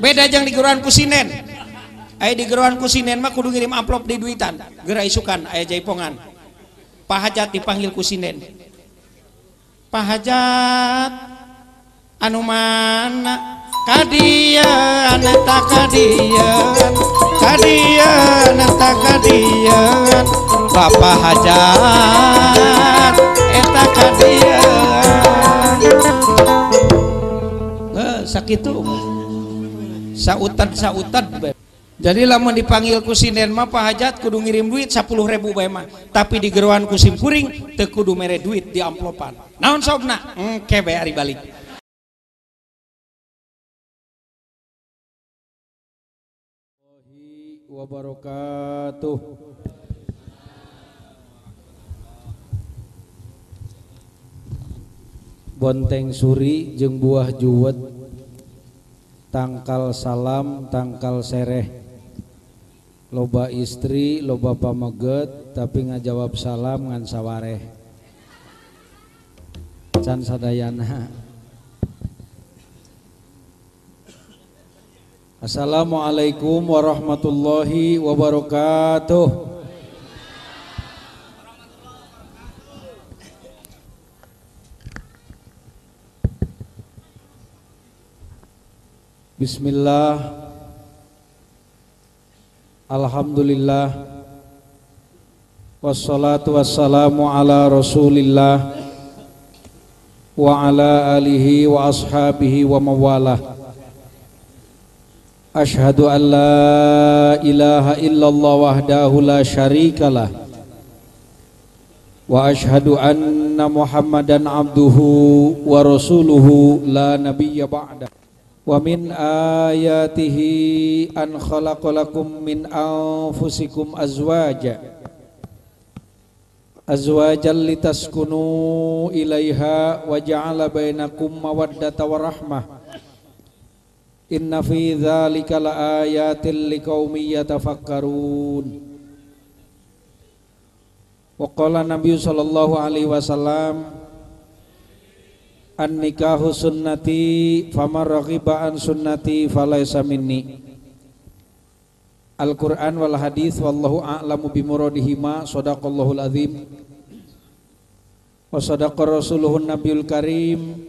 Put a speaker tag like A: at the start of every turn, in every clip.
A: beda jang di geruan kusinen ayo di geruan kusinen mah kudu ngirim amplop di duitan gerai sukan ayo jaipongan Pak Hajat dipanggil kusinen Pak Hajat anu mana kadian eta kadian kadian eta kadian Bapak Hajat eta kadian eh, tuh sautan-sautan jadi lama dipanggil ku sinden mah pahajat kudu ngirim duit 10 ribu bae mah tapi di geruan ku simpuring teu kudu mere duit di amplopan naon sobna engke bae ari balik wabarakatuh Bonteng Suri jeung buah juwet tangkal salam tangkal sereh loba istri loba pameget tapi ngajawab salam ngan sawareh can sadayana Assalamualaikum warahmatullahi wabarakatuh Bismillah Alhamdulillah Wassalatu wassalamu ala rasulillah Wa ala alihi wa ashabihi wa mawala Ashhadu an la ilaha illallah wahdahu la syarikalah Wa ashhadu anna muhammadan abduhu wa rasuluhu la nabiyya ba'dah Wa min an khalaqalakum min anfusikum azwaja azwajan litaskunu ilaiha wa ja'ala bainakum mawaddata wa rahmah inna fi dzalika laayatil liqaumin yatafakkarun wa qala nabiyyu sallallahu alaihi wasallam an nikahu sunnati Famar raghiba an sunnati falaysa minni Al-Qur'an wal hadis wallahu a'lamu Ma, sadaqallahu azim wa sadaqa rasuluhu nabiyul karim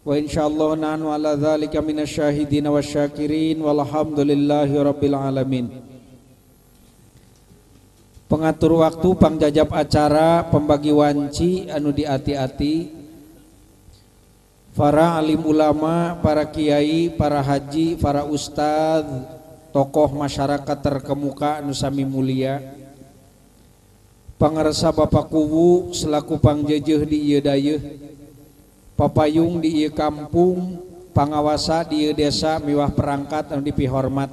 A: wa insyaallah wa ala dzalika minasyahidin wasyakirin walhamdulillahi rabbil alamin Pengatur waktu pangjajab acara pembagi wanci anu diati-ati para alimulama para Kyai para Haji para Ustadz tokoh masyarakat terkemuka Nusami Mulia pengersa Bapak kuwu selakupangjeh didayuh papa Yung di kampung pengawasa di desa miwah perangkat yang dippihormat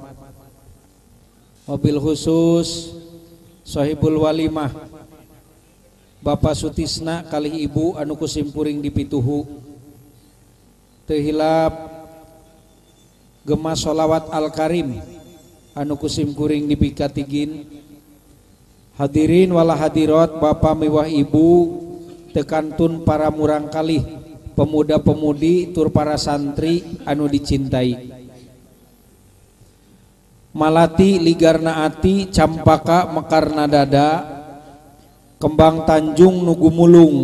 A: mobil khususshohibul Walmah Bapak Sutisna kali ibu anuku simpuring di piituhu hilap gema sholawat alkarim anu kusimkuring dibikatigin hadirin wala hadirot Bapak mewah ibu tekantun para murangkali pemuda-pemudi tur para santri anu dicintai Hai Malati Ligarna ati campaka Mekarna dada kembang Tanjung Nugu mulung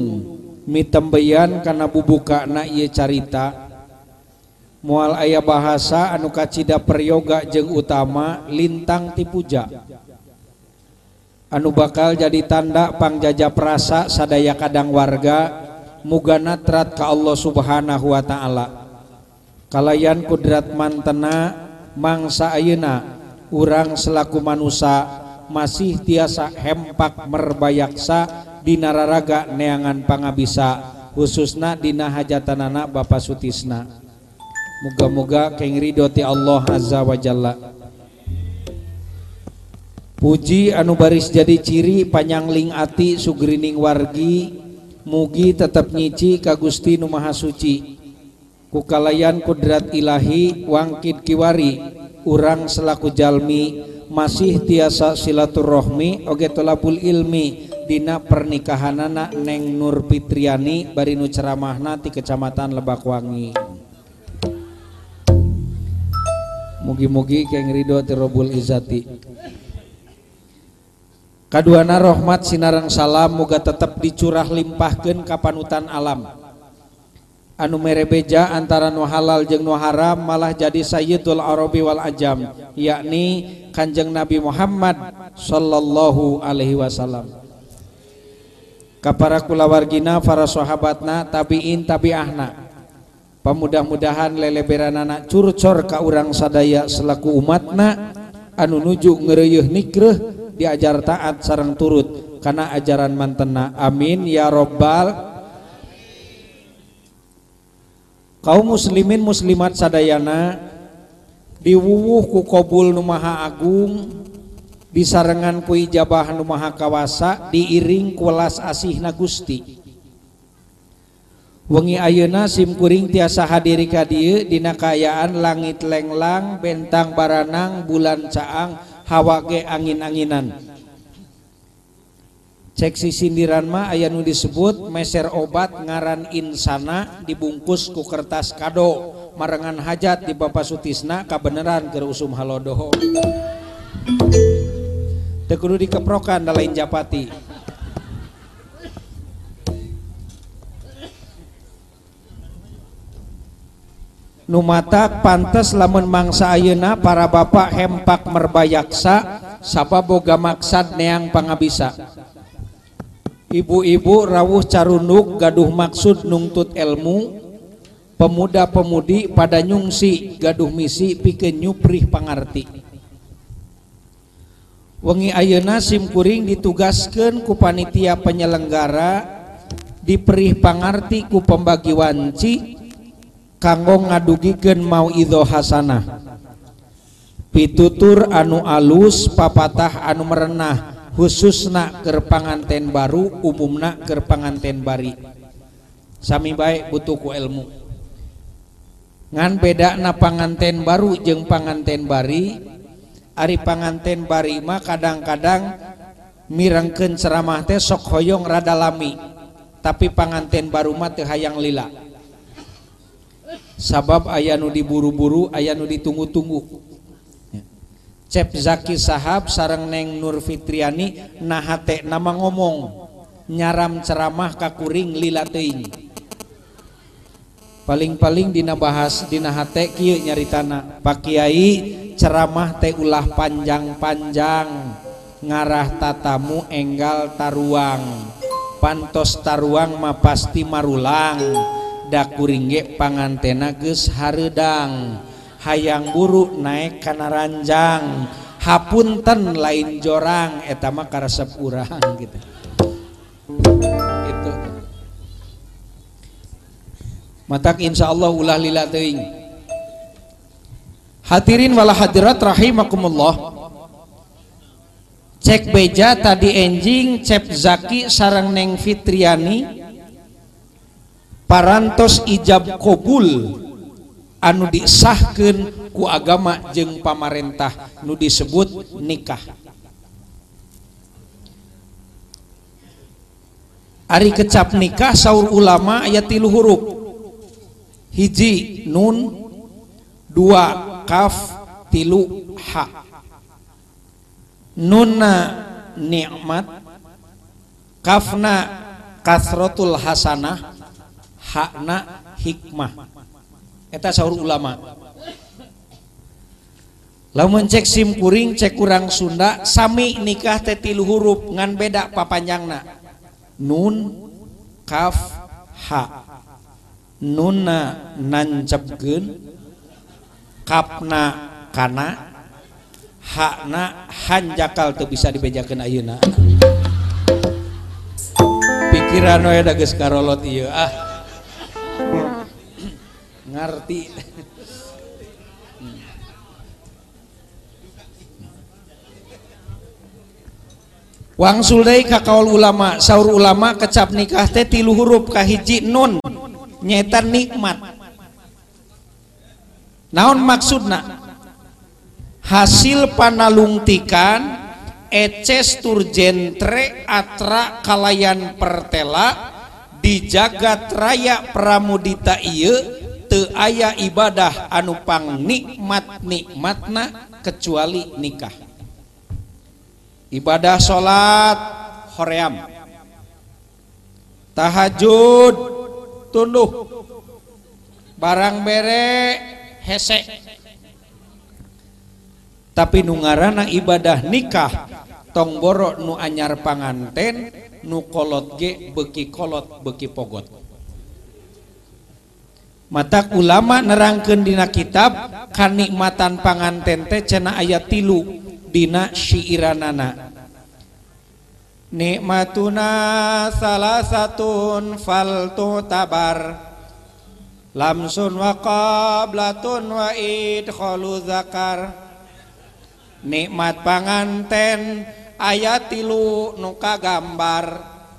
A: mit tembeyan karena bubukanak ye carita dan mual aya bahasa anu kacitada Peryoga je utama Lintang tipuja Anu Bakal jadi tandapangjaja praasa sadaya Kadang warga muganatratka Allah Subhanahu Wa ta'ala Kayan Kudrat Mantena mangsa Ayuna urang selaku manusa masih tiasa hempak merbayaksa diraraga neanganpanggaa khususna Dina hajatanana Ba Sutisna. muga-mga keng Rihoti Allah hazza wajalla Puji an baris jadi ciri panjangngling ati Sugrining wargi Mugi tetap nyiici Kagusti Numaha Suci kukalayan kudrat Ilahi Wangkit Kiwari urang selaku Jami masih tiasa silatura rohhmi oge Tulapul ilmi Dinak pernikahan anak Neng Nur Fitriani Bar Nu cemahna di Kecamatan Lebakwangi. mugi-mugi keng Ridho Tirobul izati kaduanarahhmat Sinarrang salam muga tetap dicurah limpmpaah keun kapanutan alam anumerebeja antara nuhalal jengnuharram malah jadi Sayydulrobi Wal Aajam yakni Kanjeng Nabi Muhammad Shallallahu Alaihi Wasallam kaparkula wargina para sahabathabbatna tabiin tapi ahna m-mudahan lele bean anak curcor ke urang sadaya selaku umatna anu nujuk uyuh nikreh dijar taat sarang turut karena ajaran mantena Amin ya robbal Hai kaum muslimin muslimat Sadayana diwuhku qbul Numaha Agung disarengan kui jabaah Nuahakawasa diiringkulalas asih Na Gusti wengi Ayeuna simkuring tiasa hadir kadiu dinnakayaan langit lenglang benttang baranang bulan caang Hawake angin-anginan ceksi sindiranma Aynu disebut Meser obat ngaran Inana dibungkus ku kertas Kado Marngan hajat di Ba Sutisna kabenan gerrussum Haloadoho Thegurudu dikeprokan dalam lain japati. numata pantas lamun mangsa ayeuna para bapak hempak merbayaksa sapa boga maksad neang pangabisa ibu-ibu rawuh carunuk gaduh maksud nungtut ilmu pemuda-pemudi pada nyungsi gaduh misi pikeun nyuprih pangarti wengi ayeuna simkuring ditugaskan ku panitia penyelenggara diperih pangarti ku pembagi wanci Kago ngadugiigen mau idho Hasanah pitutur anu alus papatah anu merennah khususnak ger panganten baru hubumnak ger panganten bariisi baik butuh ku elmu ngan beda na panganten baru jeung panganten barii Ari panganten barima kadang-kadang mirke ceramah teh sokkhoyongradalami tapi panganten barumahaang lila sabab aya nudi buru-buru ayanu di tunggu-tunggu Zaki Sahab sareng neng Nur Fitriani nah nama ngomong nyaram ceramah kakuring lilate ini paling-paling dina bahas Di Ha nyarita Pakai ceramah teulah panjang panjang ngarah tatmu engggal taruang pantos taruang ma pasti marulang. dakuringge pangantena geus hareudang hayang buruk naik kana ranjang hapunten lain jorang eta mah karesep urang gitu itu matak insyaallah ulah lila teuing hadirin wala hadirat rahimakumullah cek beja tadi enjing cep zaki sarang neng fitriani parantos ijab kobul anu disahkan ku agama jeng pamarentah nu disebut nikah Ari kecap nikah saur ulama ayat tilu huruf hiji nun dua kaf tilu ha nunna nikmat kafna kasrotul hasanah hakna hikmaheta ulama sim puring ce kurang Sunda Sami nikah tetil huruf ngan beda papanya nun kaf nunnakana hak hanjakal tuh bisa dibedakan auna pikiran ya da karo ah ngerti Wang Sulday kakaul ulama saur ulama kecap nikah teh tilu huruf kahiji nun nyeta nikmat naon maksudna hasil panalungtikan eces turjentre atra kalayan pertela di jagat raya pramudita iya te aya ibadah anupang nikmat nikmatna kecuali nikah ibadah salat hoream tahajud tunduh barang bere hese tapi ngaranna ibadah nikah tong borok nu anyar panganten nu kolot ge beki kolot beki pogot mata ulama nerangken dina kitab ka nikmatan panganten teh cena ayat tilu bin sinna nikmat tunna salah satu falto tabar lamsun wablaun wakar nikmat panganten ayat tilu nuka gambar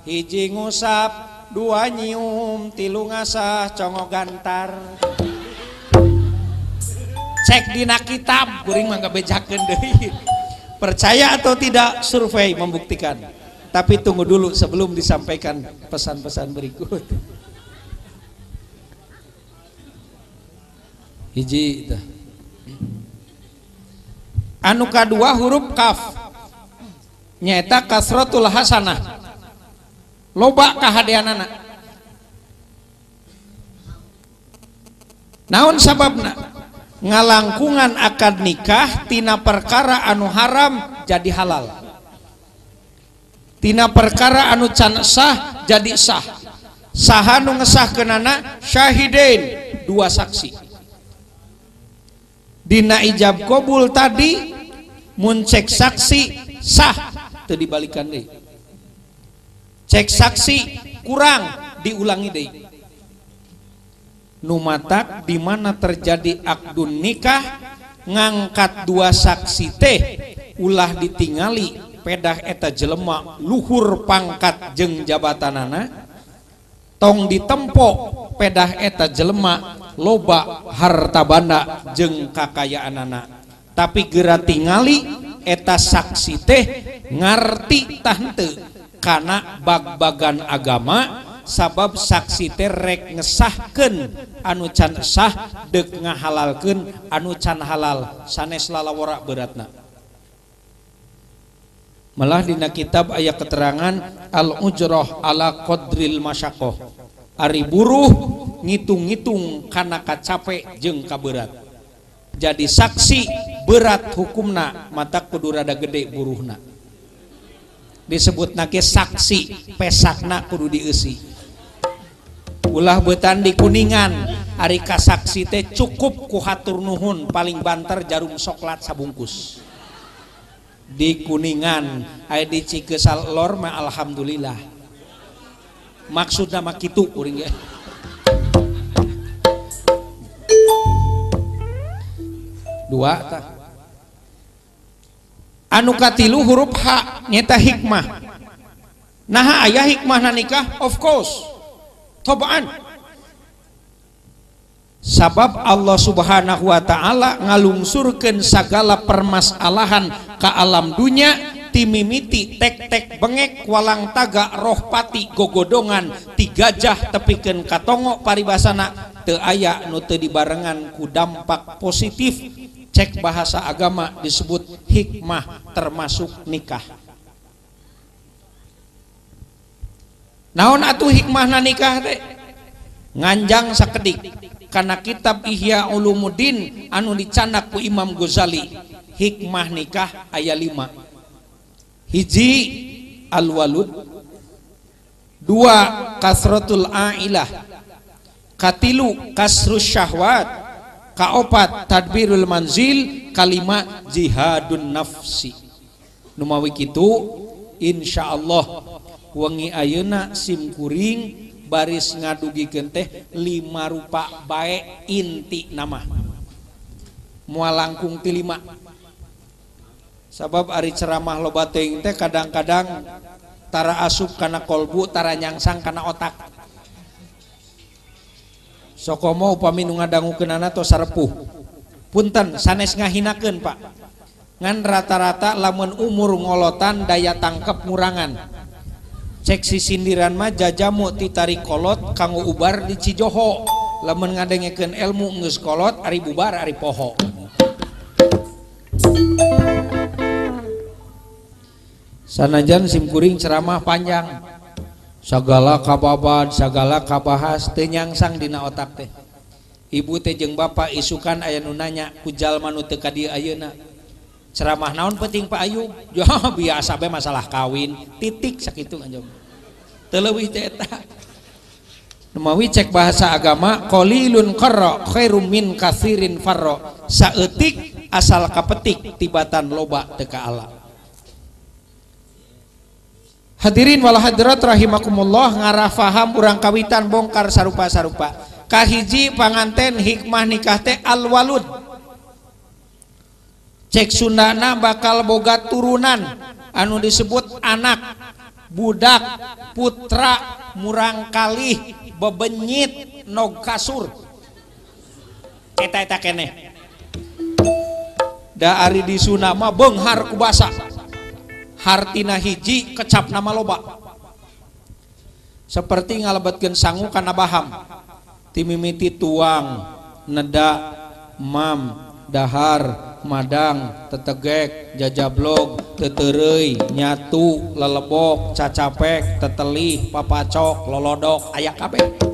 A: hijingu saptu dua nyium tilu ngasah congo gantar cek dina kitab kuring mangga bejakeun deui percaya atau tidak survei membuktikan tapi tunggu dulu sebelum disampaikan pesan-pesan berikut hiji dah. anu kadua huruf kaf nyaeta kasratul hasanah lo naun sababna nga langkungan akan nikahtina perkara anu haram jadi halaltina perkara anu sah jadi sah sahngeahkenana syahide dua saksi Dina ijab qbul tadi mencek saksi sah ke dibalikan deh saksi kurang diulangi de Numata dimana terjadi Abduldu nikah ngangkat dua saksi teh ulah ditingali pedah eta jelemak Luhur pangkat jeng jabatan nana tong ditemppok pedah eta jelemak loba harta banda jeng kakayaan na tapi geratingali eta saksi teh ngerti tante karena bagbagan agama sabab saksi terek ngesahkan anuchan sah de nga halalken anu can halal sanes slalaw beratna mallahdina kitab ayat keterangan al-ujrah alaqrl masyaoh Ari buruh ngitung-itung kanaka capek jeng ka berat jadi saksi berat hukumna matapeddurada gede buruhna disebut nake saksi pesakna kudu diisi ulah betan di kuningan hari kasaksi teh cukup kuhatur nuhun paling banter jarum soklat sabungkus di kuningan aya di Cikesal lor ma alhamdulillah maksud nama kitu kuring ya dua tak anukatilu huruf hak nyata hikmah nah ayaah hikmah Na nikah of course cobaan sabab Allah subhanahu Wa Ta'ala ngalumsurken sagala permasalahan ke alam dunya timimiiti tektek pengekk walang taga roh pati gogodongan tigajah tepiken katonggo pari basaana te aya nute dibarenngan kudampak positif ke cek bahasa agama disebut hikmah termasuk nikah naon atu hikmah na nikah de? nganjang sakedik karena kitab Ihya Ulumuddin anu dicanak ku Imam Ghazali hikmah nikah ayat 5 hiji alwalud dua kasratul ailah katilu kasrus syahwat Quran opat tadbirul Manzil kalimat jihadun nafsi numa Witu Insya Allah wengi Ayuna simkuring baris ngadugi gente tehhlima rupa baik inti nama mua langkung tilima sabab hari ceramah lobate teh kadang-kadangtara asup karena qolbu tara nyangsang karena otak Sokomo upmindanggukenan atau saepuh Punten sanes ngahinakken Pak ngan rata-rata lamun umur ngolotan daya tangkap murangan ceksi sindiran maja jamuk titari kolot kang ubar dijoho lemen ngadengeken elmu ngeuskolot Ariribubar Aripoho sanajan simpuring ceramah panjang. segala kaababan segala kabahas tenyangang dina otak teh ibu tejeng Bapak isukan ayaunanya Pujal Manu Tekauna ceramah naon pecing Pak Ayu sampai masalah kawin titik sakit telewi cetak mauwi cek bahasa agamailunin kafirin Faroetik asal kapetik titibatan lobak tekaala hatirin walahairat rahimakumullah ngarah paham murangngkawitan bongkar sarupa-sarupakahhiji panganten hikmah nikah teh alwalud cek sunana bakal bogat turunan anu disebut anak budak putra murangkali bebennyit no kasur kita dari di Sunsunama Bongharku bas Hartina hiji kecap nama loba seperti ngalebatatkan sangguukan abaham timimiiti tuang nedak mam dahar madang tetegek jaja blogteteui nyatu lelebok cacapek teteli papa cok lolodok aya kapek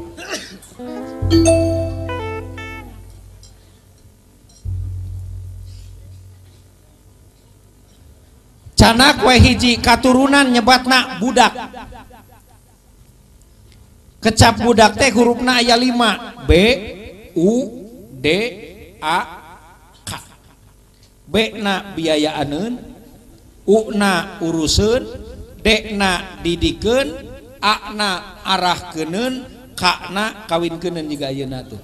A: Kh sana kue hiji katurunan nyebaknak budak kecap budak teh hurufna aya 5 u d a biayana urusen dena didikkenna arah ken Kana kawin kenen juga yna tuh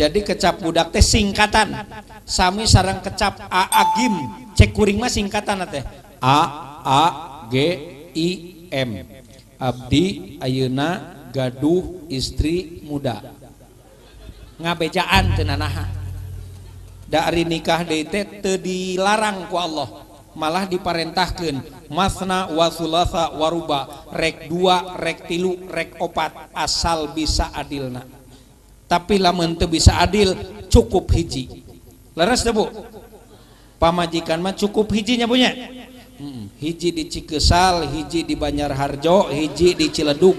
A: jadi kecap budak teh singkatan sami sarang kecap aagim cek kuring mah singkatan teh a a g i m abdi Ayuna gaduh istri muda ngabejaan tenanaha dari nikah dete teu dilarang ku Allah malah diparentahkan masna wasulasa waruba rek dua rek tilu rek opat asal bisa adilna tapi lamun teu bisa adil cukup hiji leres teh Bu pamajikan mah cukup hijinya punya hmm, hiji di Cikesal hiji di Harjo, hiji di Ciledug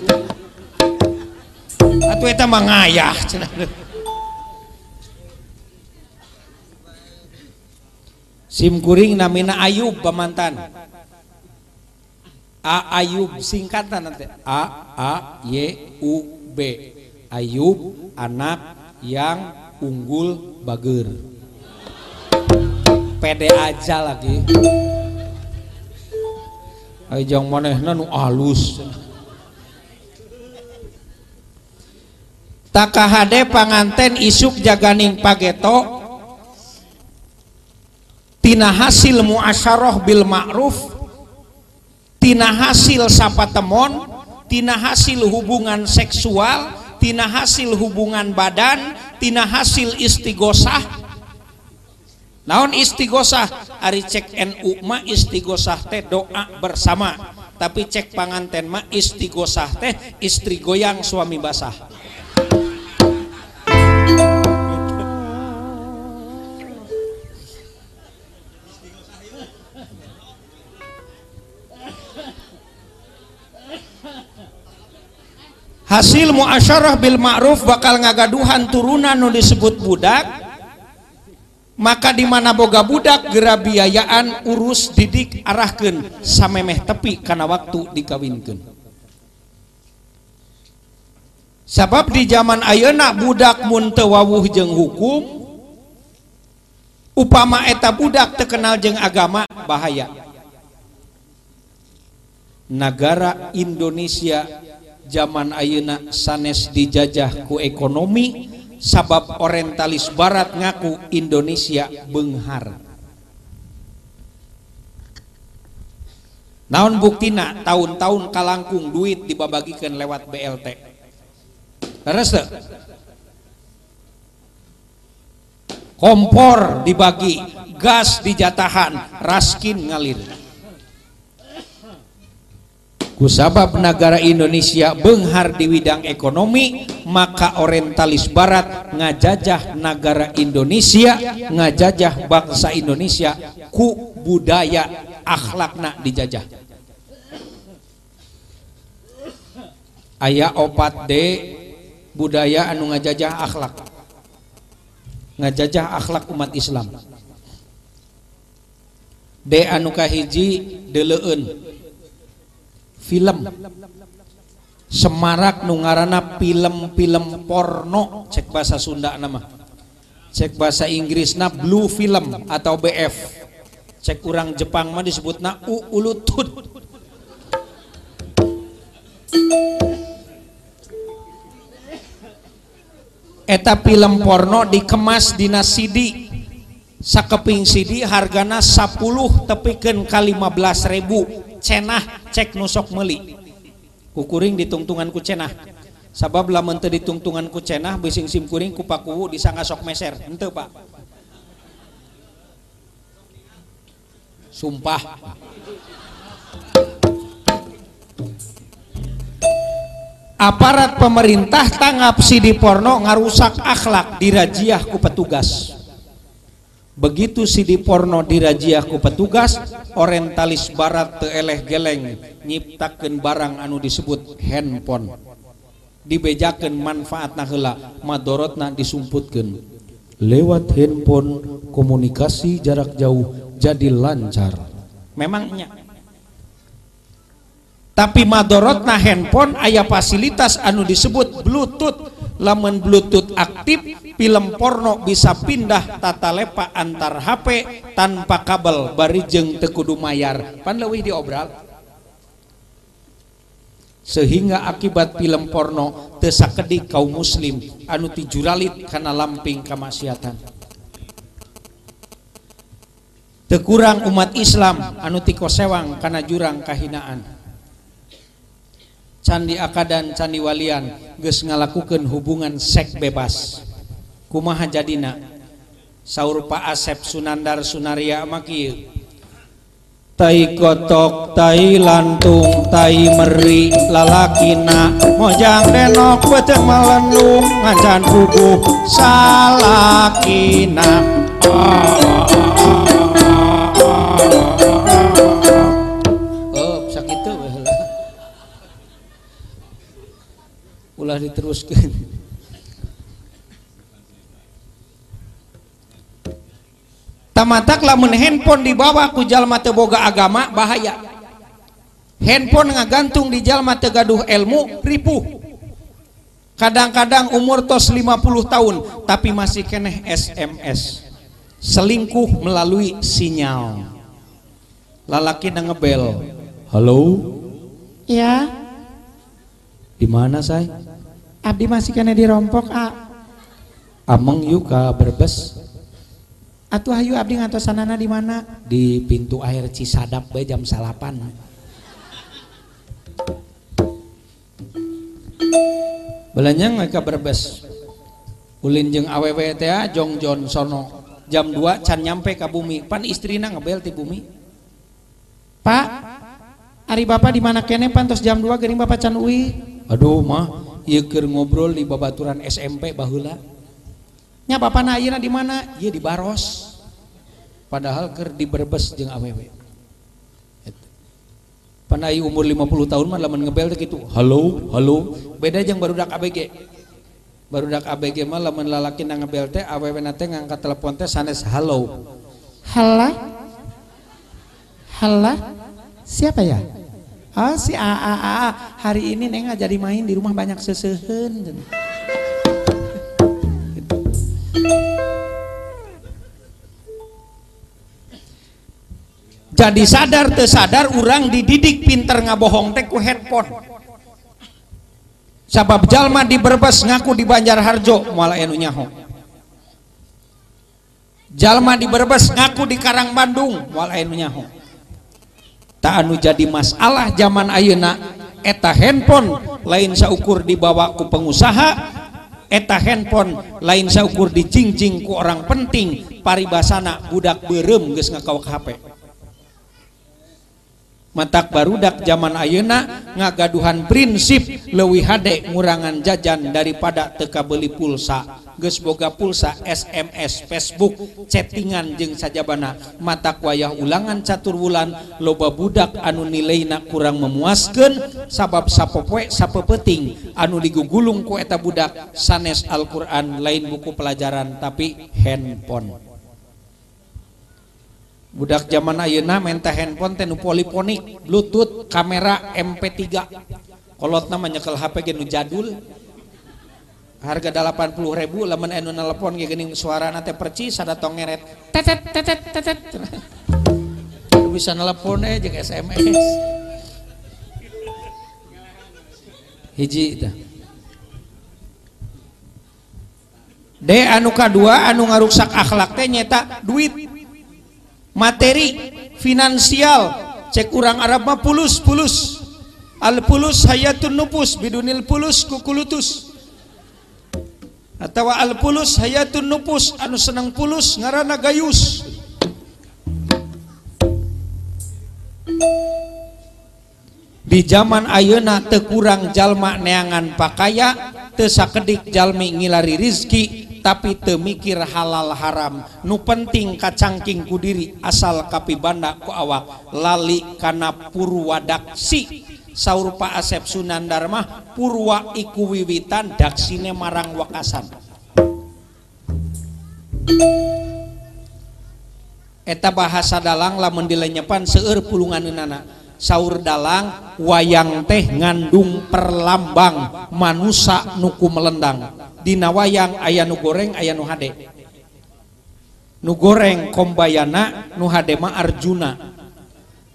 A: atuh eta mah ngayah SIM kuring namina Ayub pamantan A Ayub singkatan nanti A A Y U B Ayub anak yang unggul bager pede aja lagi Ayo jang manehna nu alus takahade panganten isuk jaganing pageto tina hasil muasyarah bil ma'ruf tina hasil sapa temon tina hasil hubungan seksual tina hasil hubungan badan tina hasil istighosah naon istighosah ari cek NU ma istighosah teh doa bersama tapi cek panganten ma istighosah teh istri goyang suami basah hasil muaasyarah Billma'ruf bakal ngagad Tuhan turunan nu disebut budak maka dimana boga budak gera biayaan urus didik Arrahahkan sampaimeh tepi karena waktu dikawinkan sabab di zaman ayena budakmuntwuh jengku upama Eeta budak terkenal je agama bahaya negara Indonesia yang zaman ayeuna sanes dijajah ku ekonomi sabab orientalis barat ngaku Indonesia benghar naon buktina tahun-tahun kalangkung duit dibabagikan lewat BLT Terus kompor dibagi gas dijatahan raskin ngalir sabab negara Indonesia penghar di bidang ekonomi maka orientalis baraat ngajajah negara Indonesia ngajajah bangsa Indonesia ku budaya akhlakna dijajah ayaah opat de budaya anu ngajajah akhlak ngajajah akhlak umat Islam deukahiji the leun film Semarak nu ngaran na film film porno cek bahasa Sunda nama cek bahasa Inggris na blue film atau BF cek kurang Jepang mah disebut na eta film porno dikemas Dinas di sakepingCD hargaa 10 tepiken kali 15.000 cenah cek nusok meli kukuring ditungtungan ku cenah sabab lah teu ditungtungan ku cenah bising sim kuring ku pakuwu disangga sok meser ente Pak sumpah aparat pemerintah tangap si di porno ngarusak akhlak dirajiah ku petugas begitu Sidi porno di Rajiahku petugas orientalis barat Tleh geleneng nyiptakan barang anu disebut handphone dibedakan manfaat nahela maddortna disumputkan lewat handphone komunikasi jarak jauh jadi lancar memangnya tapi maddortna handphone aya fasilitas anu disebut bluetooth. lamun bluetooth aktif film porno bisa pindah tata lepa antar HP tanpa kabel bari jeng tekudu mayar pan lewih diobral sehingga akibat film porno tersakiti kaum muslim anu tijuralit karena lamping kemaksiatan Tekurang umat Islam anu sewang karena jurang kahinaan Candi Aakadan Candi Walan geus ngalak melakukan hubungan seks bebas kumahan jadidina sauur Pak asep Sunanr Sunaria Mahir Taaiigook Thailandung tairi lalaki na mojangok waca Mawan lung ngajan buu salakinan to ah. ulah diteruskan tamatak lamun handphone dibawa ku jalma teu boga agama bahaya handphone ngagantung di jalma teu gaduh ilmu ripuh kadang-kadang umur tos 50 tahun tapi masih keneh SMS selingkuh melalui sinyal lalaki ngebel halo
B: ya
A: di mana saya
B: Abdi masih kena dirompok A.
A: Ameng yuk ka berbes.
B: Atuh ayu abdi ngantos ngantosanana di mana?
A: Di pintu air Cisadap bae jam salapan. Belanyang ka berbes. Ulin jeng aww teh Jong John Sono. Jam 2 can nyampe ke bumi. Pan istrina ngebel ti bumi.
B: Pak, hari Bapak di mana kene pantos jam 2 gering Bapak can ui.
A: Aduh mah ker ngobrol di babaturan SMP bahula.
B: Nya papa ayeuna di mana?
A: Iya di Baros. Padahal ker di Brebes jeung awewe. Panai umur 50 tahun mah lamun ngebel teh gitu. Halo, halo. Beda jeung barudak ABG. Barudak ABG mah lamun lalaki na ngebel teh awewe nate ngangkat telepon teh sanes halo.
B: Halo. Halo. Siapa ya? Ah si A A hari ini neng nggak jadi main di rumah banyak sesehen.
A: Jadi sadar tersadar orang dididik pinter ngabohong teh ku handphone. Sabab jalma di Brebes ngaku di Banjarharjo malah enu nyaho. Jalma di Brebes ngaku di Karang Bandung malah enu nyaho. anu jadi masalah zaman ayeuna eta handphone lain sekurr di bawahwaku pengusaha eta handphone lain sekurr dicincjingku orang penting pari basana budak beremus nga HP mantak barudak zaman ayeuna nga gaduhan prinsip lewih Hek murangan jajan daripada tekab beli pulsa dan Boga pulsa SMS Facebook chattingan jeng saja bana mata wayah ulangan caturwulan loba budak anu nilainak kurang memuasken sabab sappo kue sape beting anu digugulung kueta budak sanes Alquran lain buku pelajaran tapi handphone budak zaman handphone tenu poliponik lututth kamera MP3kolot namanya ke HPgen jadul dan harga 80 ribu lemen enu nelpon kayak gini suara nate percis ada tong ngeret tetet tetet tetet bisa nelpon aja ke SMS hiji itu D anu dua anu ngaruksak akhlak teh nyeta duit materi finansial cek kurang Arab mah pulus pulus al pulus hayatun nupus bidunil pulus kukulutus kera tawa Al puus Hayatu nupus anu seneng ngerana gayus di zaman ayeuna tekurang jalmak neangan pakaia tesadik jalmi ngii rizki tapi temikir halal haram nu penting kacangking kudiri asal kapi banda ku awak lalikanapur wadak si. sauur Pak Asep Sunanharmah Pura iku wiwitan daaksiine marangwakkaasan eta bahasa Dalang lah mele nyapan seueur pulunganna sauur Dalang wayang teh ngandung perlambang manusa nuku melendang Dina wayang aya nu goreng aya Nuhade nugoreng kombayana Nuhadema Arjuna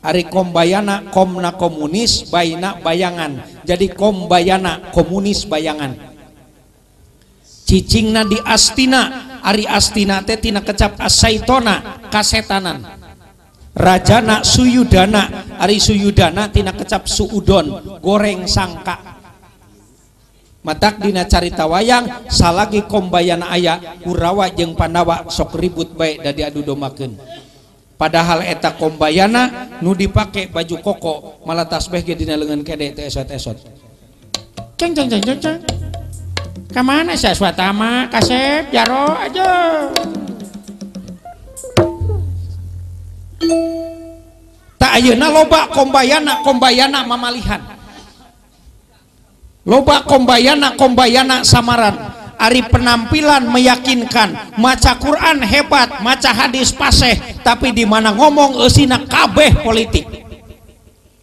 A: Ari kombayana komna komunis baina bayangan. Jadi kombayana komunis bayangan. Cicingna di astina. Ari astina tetina kecap asaitona kasetanan. Rajana suyudana. Ari suyudana tina kecap suudon. Goreng sangka. Matak dina carita wayang salagi kombayana ayak Urawa jeng panawa sok ribut baik dari adu domakeun. padahal eta kombayana nu dipakai baju kokoh malaah ataspeh jadidina dengankedot ke lobayana kombayana mamahan loba kombayana kombayanaak samaran Ari penampilan meyakinkan maca Quran hebat maca hadis paseh tapi di mana ngomong esina eh, kabeh politik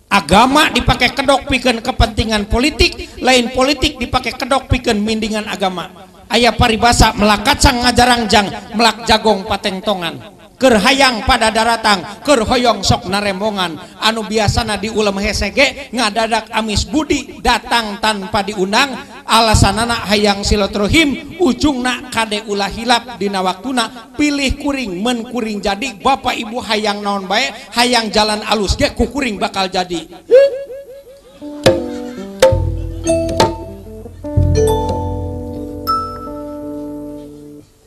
A: agama dipakai kedok pikan kepentingan politik lain politik dipakai kedok pikan mindingan agama ayah paribasa melak kacang ngajarangjang melak jagong patengtongan berhayang pada dar datangkerhoongsok narembongan anu biasa di ulam HsG ngadadak amis Budi datang tanpa diundang alasan naak hayang silotrohim ujungnak kaD Ulahhilap diwak tuna pilih kuring mengkuring jadi Bapak Ibu hayang naon baik hayang jalan alus de kukuring bakal jadi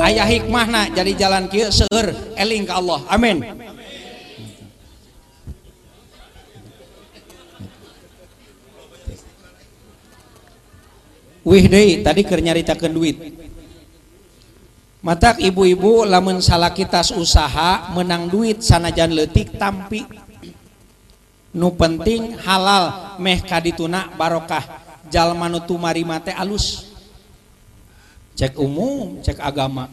A: Ayah hikmah Nah jadi jalan seger Eling ke Allah amin Wi tadinyarita ke duit mata ibu-ibu lamun salah kitas usaha menang duit sana jan lettik tapimpi nu penting halal Mehka ditunak Barokah jal manutuari mate alus k umum cek agama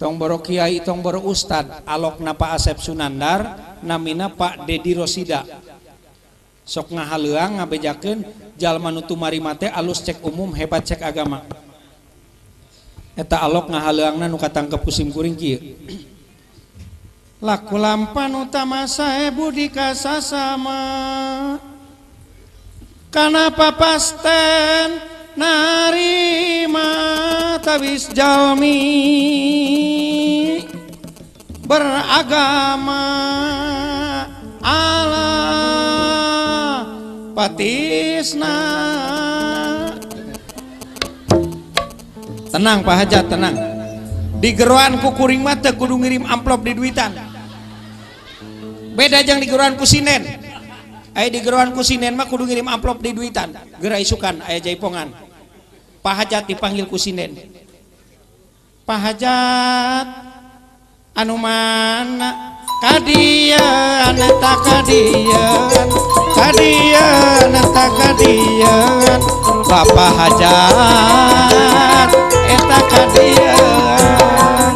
A: tong Kyaing Uusta alok na asep Sunanr na Pak Dedi Rosida sok ngahaluang ngakenjalmantu marimate alus cek umum hebat cek agama alok kepus laku lampa utama sayabu di kas
B: sama karena papa pasteten narima tawis jalmi beragama ala patisna tenang Pak Hajat tenang di geruan kukuring mata kudu ngirim amplop di duitan beda jang di geruan kusinen ayo di geruan kusinen mah kudu ngirim amplop di duitan gerai sukan ayo jaipongan Pak Hajat dipanggil ku sinden Pak Hajat anu mana kadian eta kadian kadian eta kadian Bapak Hajat eta kadian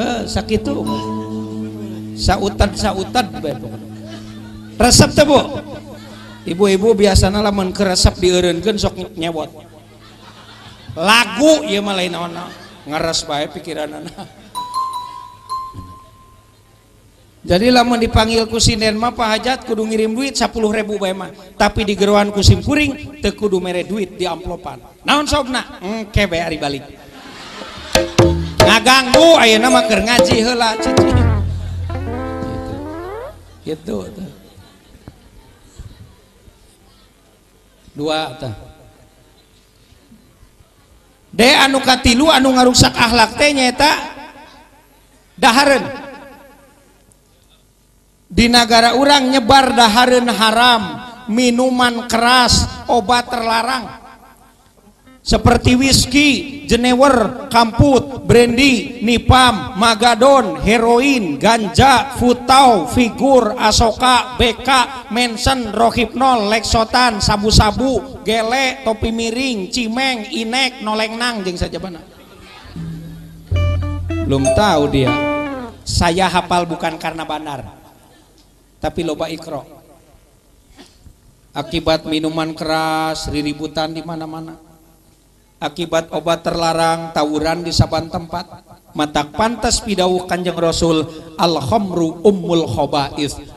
B: eh, tuh, sautan sautan resep bu ibu-ibu biasanya mengeresap di erengen sok nyewot lagu ya malah ini ono ngeres pikiran pikiranana jadi lama dipanggil ku sinden mah Pak Hajat kudu ngirim duit 10 ribu bae mah tapi di geruan kusim kuring tekudu kudu mere duit di amplopan naon sobna engke bae ari balik ngaganggu ayeuna mah keur ngaji heula cicing gitu, gitu anuka tilu an ngaak alak di negara urang nyebardahhar haram minuman keras obat terlarang seperti whisky, jenewer, kamput, brandy, nipam, magadon, heroin, ganja, futau, figur, asoka, bk, mensen, rohipnol, leksotan, sabu-sabu, gele, topi miring, cimeng, inek, nolengnang, jeng saja mana? Belum tahu dia. Saya hafal bukan karena banar, tapi loba ikro. Akibat minuman keras, riributan di mana-mana kera akibat-obat terlarang tawuran di sapan tempat mata pantas pidahuh Kanjeng rasul alhamru Umulkhoba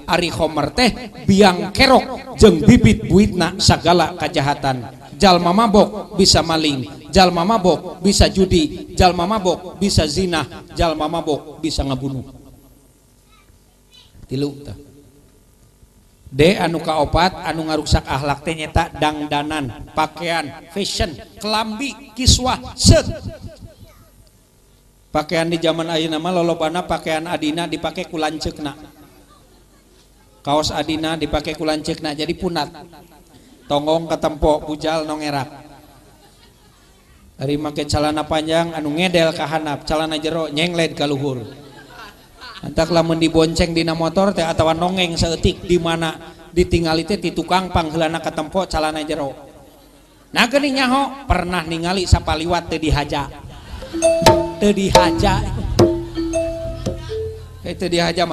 B: Arihomer teh biang keoh jeng bibititna segala kajahatan Jalma Mabok bisa maling Jalma Mabok bisa judi Jalma Mabok bisa zina Jalma Mabok bisa ngebunuh dilukngkap De anu kaopat anu ngarusak alak nyeta dangdanan pakaian fashionklambi kiswa pakaian di zaman ayu nama loloban pakaian Adina dipakai kulan cekna kaos Adina dipakai kulan cekna jadi punat togong ke tem pujal nongerat harimak calana panjang anu ngedel kahanap calana jero nyenglid kalluhur lah dibonceng dina motorwan nongeng seletik di mana ditingal itu di tukang pangelana keemppo calna jero nahnya pernah ningali sapali liwat dihaja dihaja itu eh, dihajaaka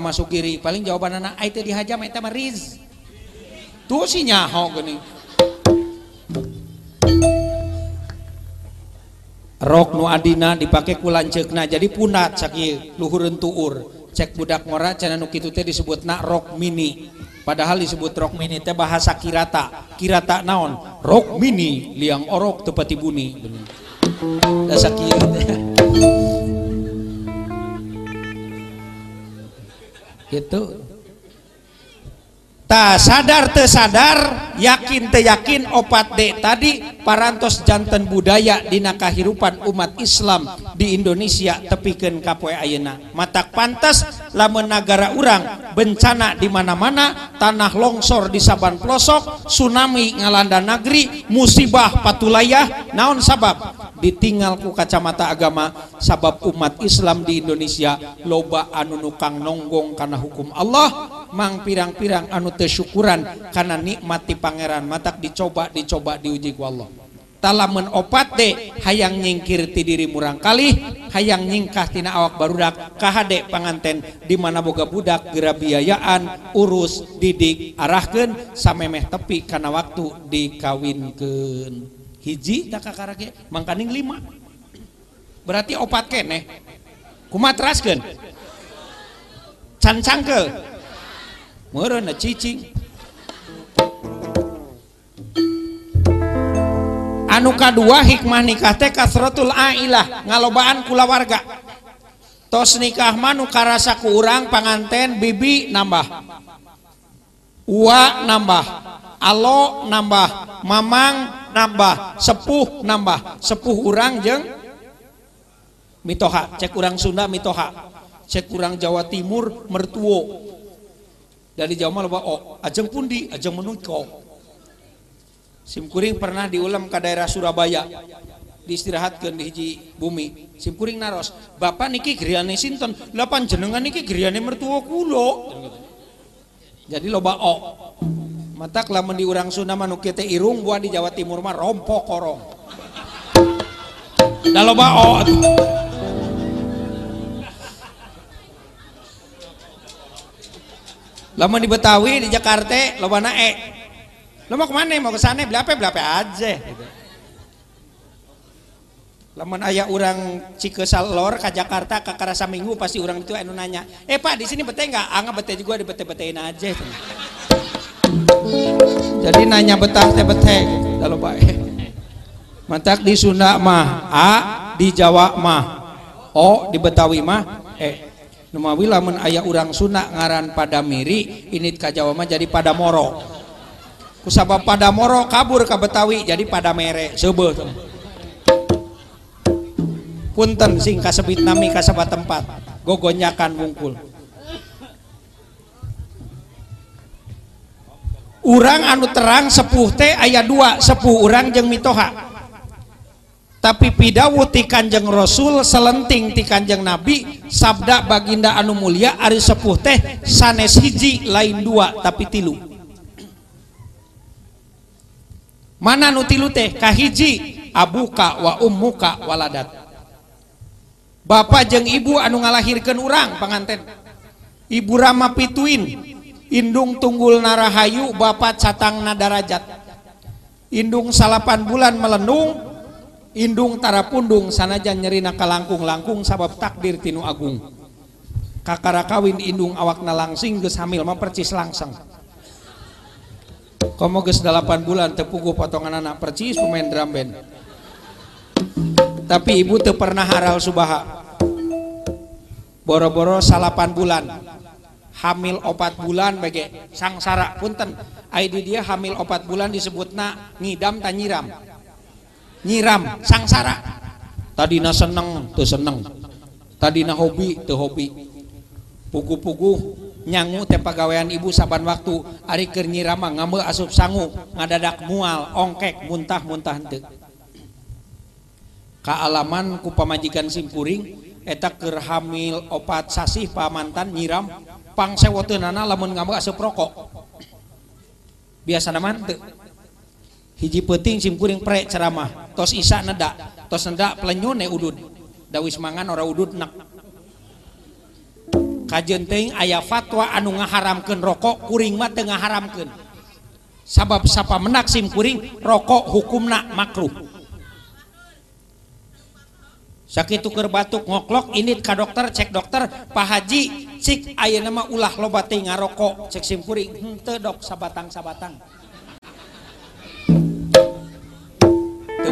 B: masuk kiri paling jawaban anak itu dihajainyani bukan rok nu Adina dipakai pulang cekna jadi punat sakit Luhur tuur cek budak murah channel Nuki tutte disebutnakrok Mini padahal disebut Rock Mini teh bahasa kirata kirata naon Rock Mini liang orok itu pati bunyi gitu sadar ter saddar yakin teyakin opat tadi parantosjantan budaya dinkah kehidupan umat Islam di Indonesia tepiken Kaaway Ayena mata pantaslah menagara urang bencana dimana-mana tanah longsor di saban pelosok tsunami ngalanda negeri musibah patulaah naon sabab ditinggalku kacamata agama sabab umat Islam di Indonesia loba anuang nonggoong karena hukum Allah untuk Ma pirang-pirang anutesyukuran karena nikmati Pangeran matak dicoba dicoba diujiku Allah taala menopate hayang nyingkir tidiri murangkali hayang nyingkah tina awak barudak kahdek panganten dimana boga-budak gera biayaan urus didik arahken sampaimeh tepi karena waktu dikawinken hijikan 5 berarti opat eh kumaken cancagkel anuka dua hikmah nikah tekad Ratullah ngaloobaan kula warga tos nikah manuka rasakurang panganten Bibi nambah nambah Allah nambah Mamang nambah sepuh nambah sepuh urang je mitoha ce kurangrang Sunda mitoha se kurangrang Jawa Timur mertuo dari jauh loba oh ajeng pundi ajeng menungko simkuring pernah diulam ke daerah Surabaya diistirahatkan di hiji bumi simkuring naros bapak niki geriane sinton lapan jenengan niki geriane mertua kulo jadi loba oh mata kelamun di orang Sunda manukete irung buah di Jawa Timur mah rompok korong dan loba oh lama di Betawi di Jakarta lo mana e lo mau kemana mau ke sana belape belape aja gitu. ayah orang Cikesal Lor ke Jakarta ke Karasa Minggu pasti orang itu enu nanya, "Eh Pak, di sini bete nggak? Anggap ah, bete juga di bete-betein aja. Jadi nanya betah teh bete, kalau pak Mantak di Sunda mah, A di Jawa mah, O di Betawi mah, eh Mauwilaman ayah urang sunnah ngaran pada miri ini ka Jawamah jadi pada moro usaba pada moro kabur kabetawi jadi pada merek Punten sing kas sebit na kasaba tempat gogonyakan mukul urang anu terang sepuh teh ayat dua sepuh orangrang je mitoha tapi pida ti Kanjeng Rasul selenting tikanjeng nabi Sabda Baginda Anu Mulia Ari sepuh teh sanes hiji lain dua tapi tilu mana Nu tilu tehhiji Abbukamuka Bapak jeng Ibu anu ngalahir ke urang pengantin Ibu Rama pituwinndung tunggul narahhayu Bapak catang Narajat lindung salapan bulan melendung dan Indung tara pundung sanajan nyerina kalangkung-langkung sabab takdir tinu Agung kakara kawin Indung awakna langsing gus hamil mempercis langsang komo geus 8 bulan tepuku potongan anak percis pemain drum band tapi ibu teu pernah haral subaha boro-boro salapan bulan hamil opat bulan bagai sang sangsara punten ID dia hamil opat bulan disebut disebutna ngidam tanyiram nyiram sangsara tadi seneng tuh seneng tadi hobi tuh hobi puku-puguh nyanggu tem pegaawaian ibu saban waktu Ari ke nyiramah ngambil asub sanggu ngadadak mual ongkek muntah-muntah kealaman kupamajikan simpuring etakkerhamil obatsasi pamantan nyiram pangsawaprokok biasa namaantete Quan Hiji peting simpuring preek ceramah tos is tos plenyu ud dawi mangan ora ud kajng aya fatwa anu nga haramken rokok uring mate nga haramken sabab-sapa menak simpuring rokok hukumnak makruh sakit tuker batuk ngoklok init ka dokter cek dokter pahajiik a ulah lobat nga rokok cek simpuring tedok sabatang-sabatang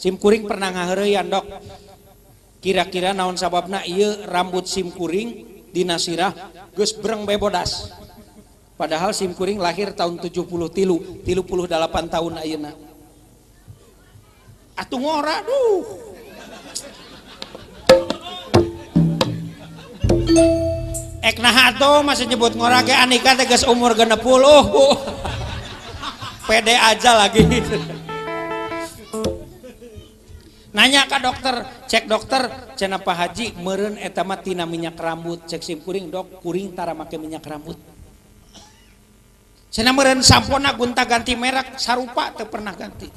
B: simkuring pernah ngahereyan dok kira-kira naon sababna iya rambut simkuring di nasirah gus breng bebodas padahal simkuring lahir tahun 70 tilu tilu puluh delapan tahun ayana. atuh ngora duh Ek masih nyebut ngora ke Anika tegas umur genepuluh. puluh pede aja lagi nanyakah dokter cek dokter ceapa haji meren etamati na minyak rambut ceksimkuring doktara make minyak rambut ganti merak sarupa pernah ganti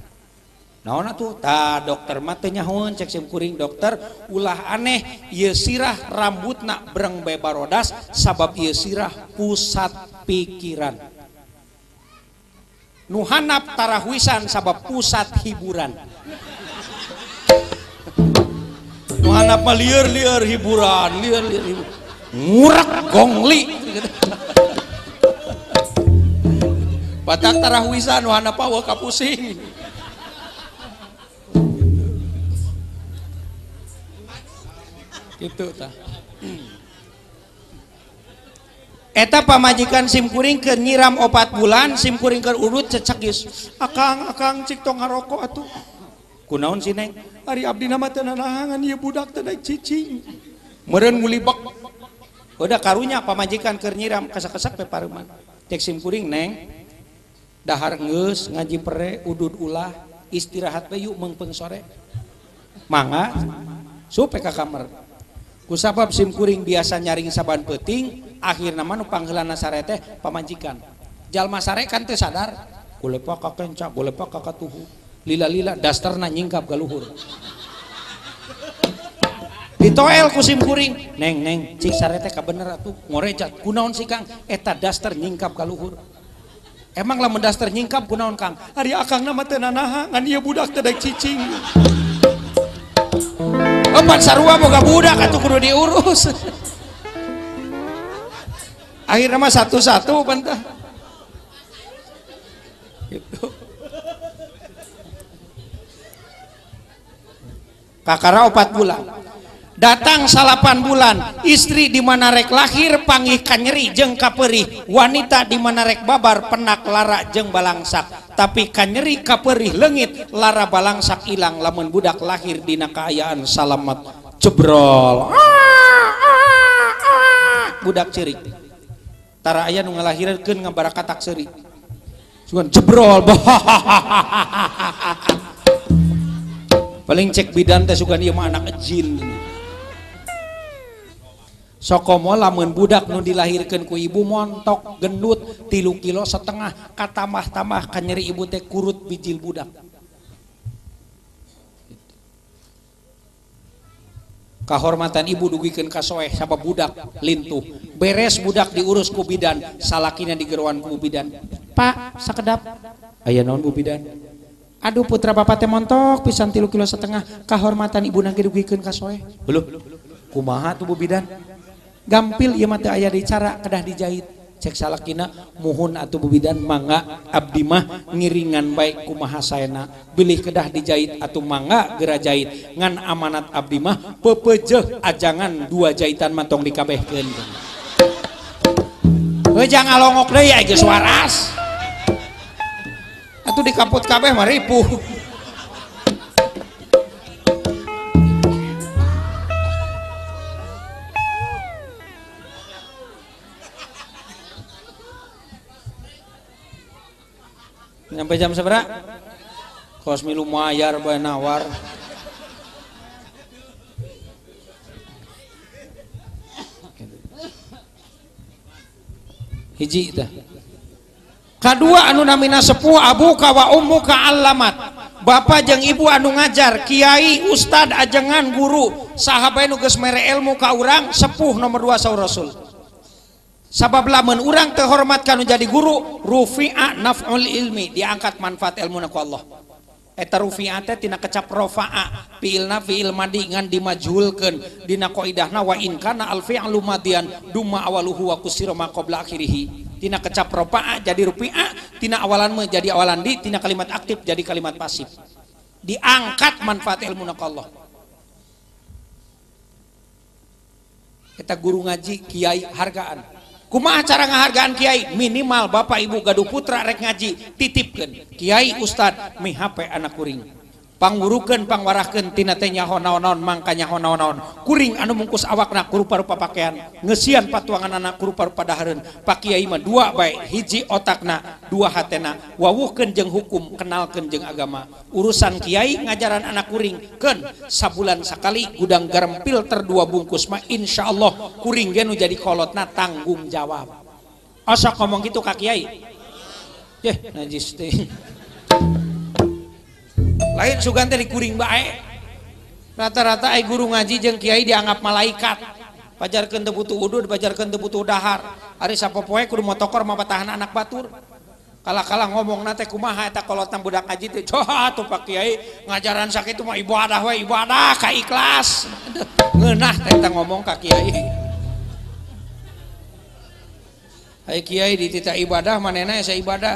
B: dokter matenyaing dokter ulah aneh sirah rambutnak bereng bebas rodas sabab sirah pusat pikiran nuhanaptara Huisan sabab pusat hiburan mana apa liar liar hiburan liar liar hiburan ngurek gongli batang tarawisan wahana apa wah pusing gitu ta Eta pamajikan simkuring ke nyiram opat bulan simkuring ke urut cecegis akang akang cik tong ngarokok atuh naong Ari Abdi udah karunnya pamanjikan kenyiram kasak-kesak pe paruman ce simkuring nengharngeus ngaji pere udut ulah istirahat payuk mepengsore manga suppe ka kamar usbab simkuring biasa nyaring saban peting akhir nama panggilan nasare teh pemanjikanjallmare kante sadar boleh kak boleh Pak kakak tubuh lila-lila na nyingkap galuhur. luhur ditoel kusim kuring neng neng cik sarete ka bener atu ngorecat kunaon si kang eta daster nyingkap galuhur. emang lamun daster nyingkap kunaon kang hari akang nama tenanaha ngan iya budak teu cicing empat sarua boga budak atu kudu diurus akhirnya mah satu-satu bantah gitu Kakara opat bulan datang salapan bulan istri dimanarek lahir pangihkan nyeri jengngkaperiih wanita dimanarek Babar penak Lara jeng balangsat tapi kan nyeri kaperihlengit Lara balangsak hilang lamun budak lahir dinkaayaan salamet cebrol budak ciritara ayah ngalahhir ke ngebara katak serri cebrol bohaha paling cek bidan teh suka dia anak jin sokomo lamun budak nu dilahirkan ku ibu montok gendut tilu kilo setengah katamah tamah kanyeri ibu teh kurut bijil budak kehormatan ibu dugikan kasoeh sama budak lintuh beres budak diurus ku bidan salakinya di geruan ku bidan pak sakedap ayah non bu bidan Aduh putra bapak teh montok pisan tilu kilo setengah kahormatan ibu nang gedugikeun ka belum? Heuh. Kumaha tuh Bu Bidan? Gampil ieu mah teu aya di cara kedah dijahit. Cek salakina muhun atau Bu Bidan mangga abdi mah ngiringan baik kumaha saena. Bilih kedah dijahit atau mangga gera jahit ngan amanat abdi mah pepejeh ajangan dua jahitan mantong dikabehkeun. Heuh jangan alongok deui ya, geus waras itu di kaput kabeh mah ripuh sampai jam seberapa? Kos lumayar mayar bae nawar. Hiji itu. dua anu namina sepuh Abukawa ummukalama Bapak yang Ibu anu ngajar Kyai Ustad ajengan guru sahabat nukes mere ilmumuka urang sepuh nomor dua sau Rasul sabablah menrang kehormatkan menjadi guru Rufi naful ilmi diangkat manfaat ilmu na Allahtatina kecapfapilna dimajjudahwa karena Alfi duma qblakirihi kecap ropa jadi rupiahtina awalan menjadi awalan di tina kalimat aktif jadi kalimat pasif diangkat manfaat ilmu naqah kita guru ngaji Kyai hargagaan cumma acara ngahargaan Kyai minimal Bapak Ibu gaduh putra rek ngaji titip Kyai Ustadz M HP anak kuring gurukenpangkentinanyaon makanyaon kuring anu bungkus awakna kurup pepakean ngeian patuangan anak kuruppar pada Harren Pak Kyai medua baik hiji otakna dua hatena Wowuh kejeng hukum kenal kejeng agama urusan Kyai ngajaran anak kuringken sa bulann sakali gudang germpil terrdu bungkusmah Insya Allah kuring Gennu jadikolotna tanggung jawab asah ngomong gitukak Kyai deh najis sugankur rata-rata guru ngajing Kiai dianggap malaikat pajarkan debutuh udhu dibajarkan debutuhhar Ari mau ta anak batur ka kalah ngomong kalauaijaran sakitbu ikhlas ngomongai Hai Kyai di tidak ibadah mana saya ibadah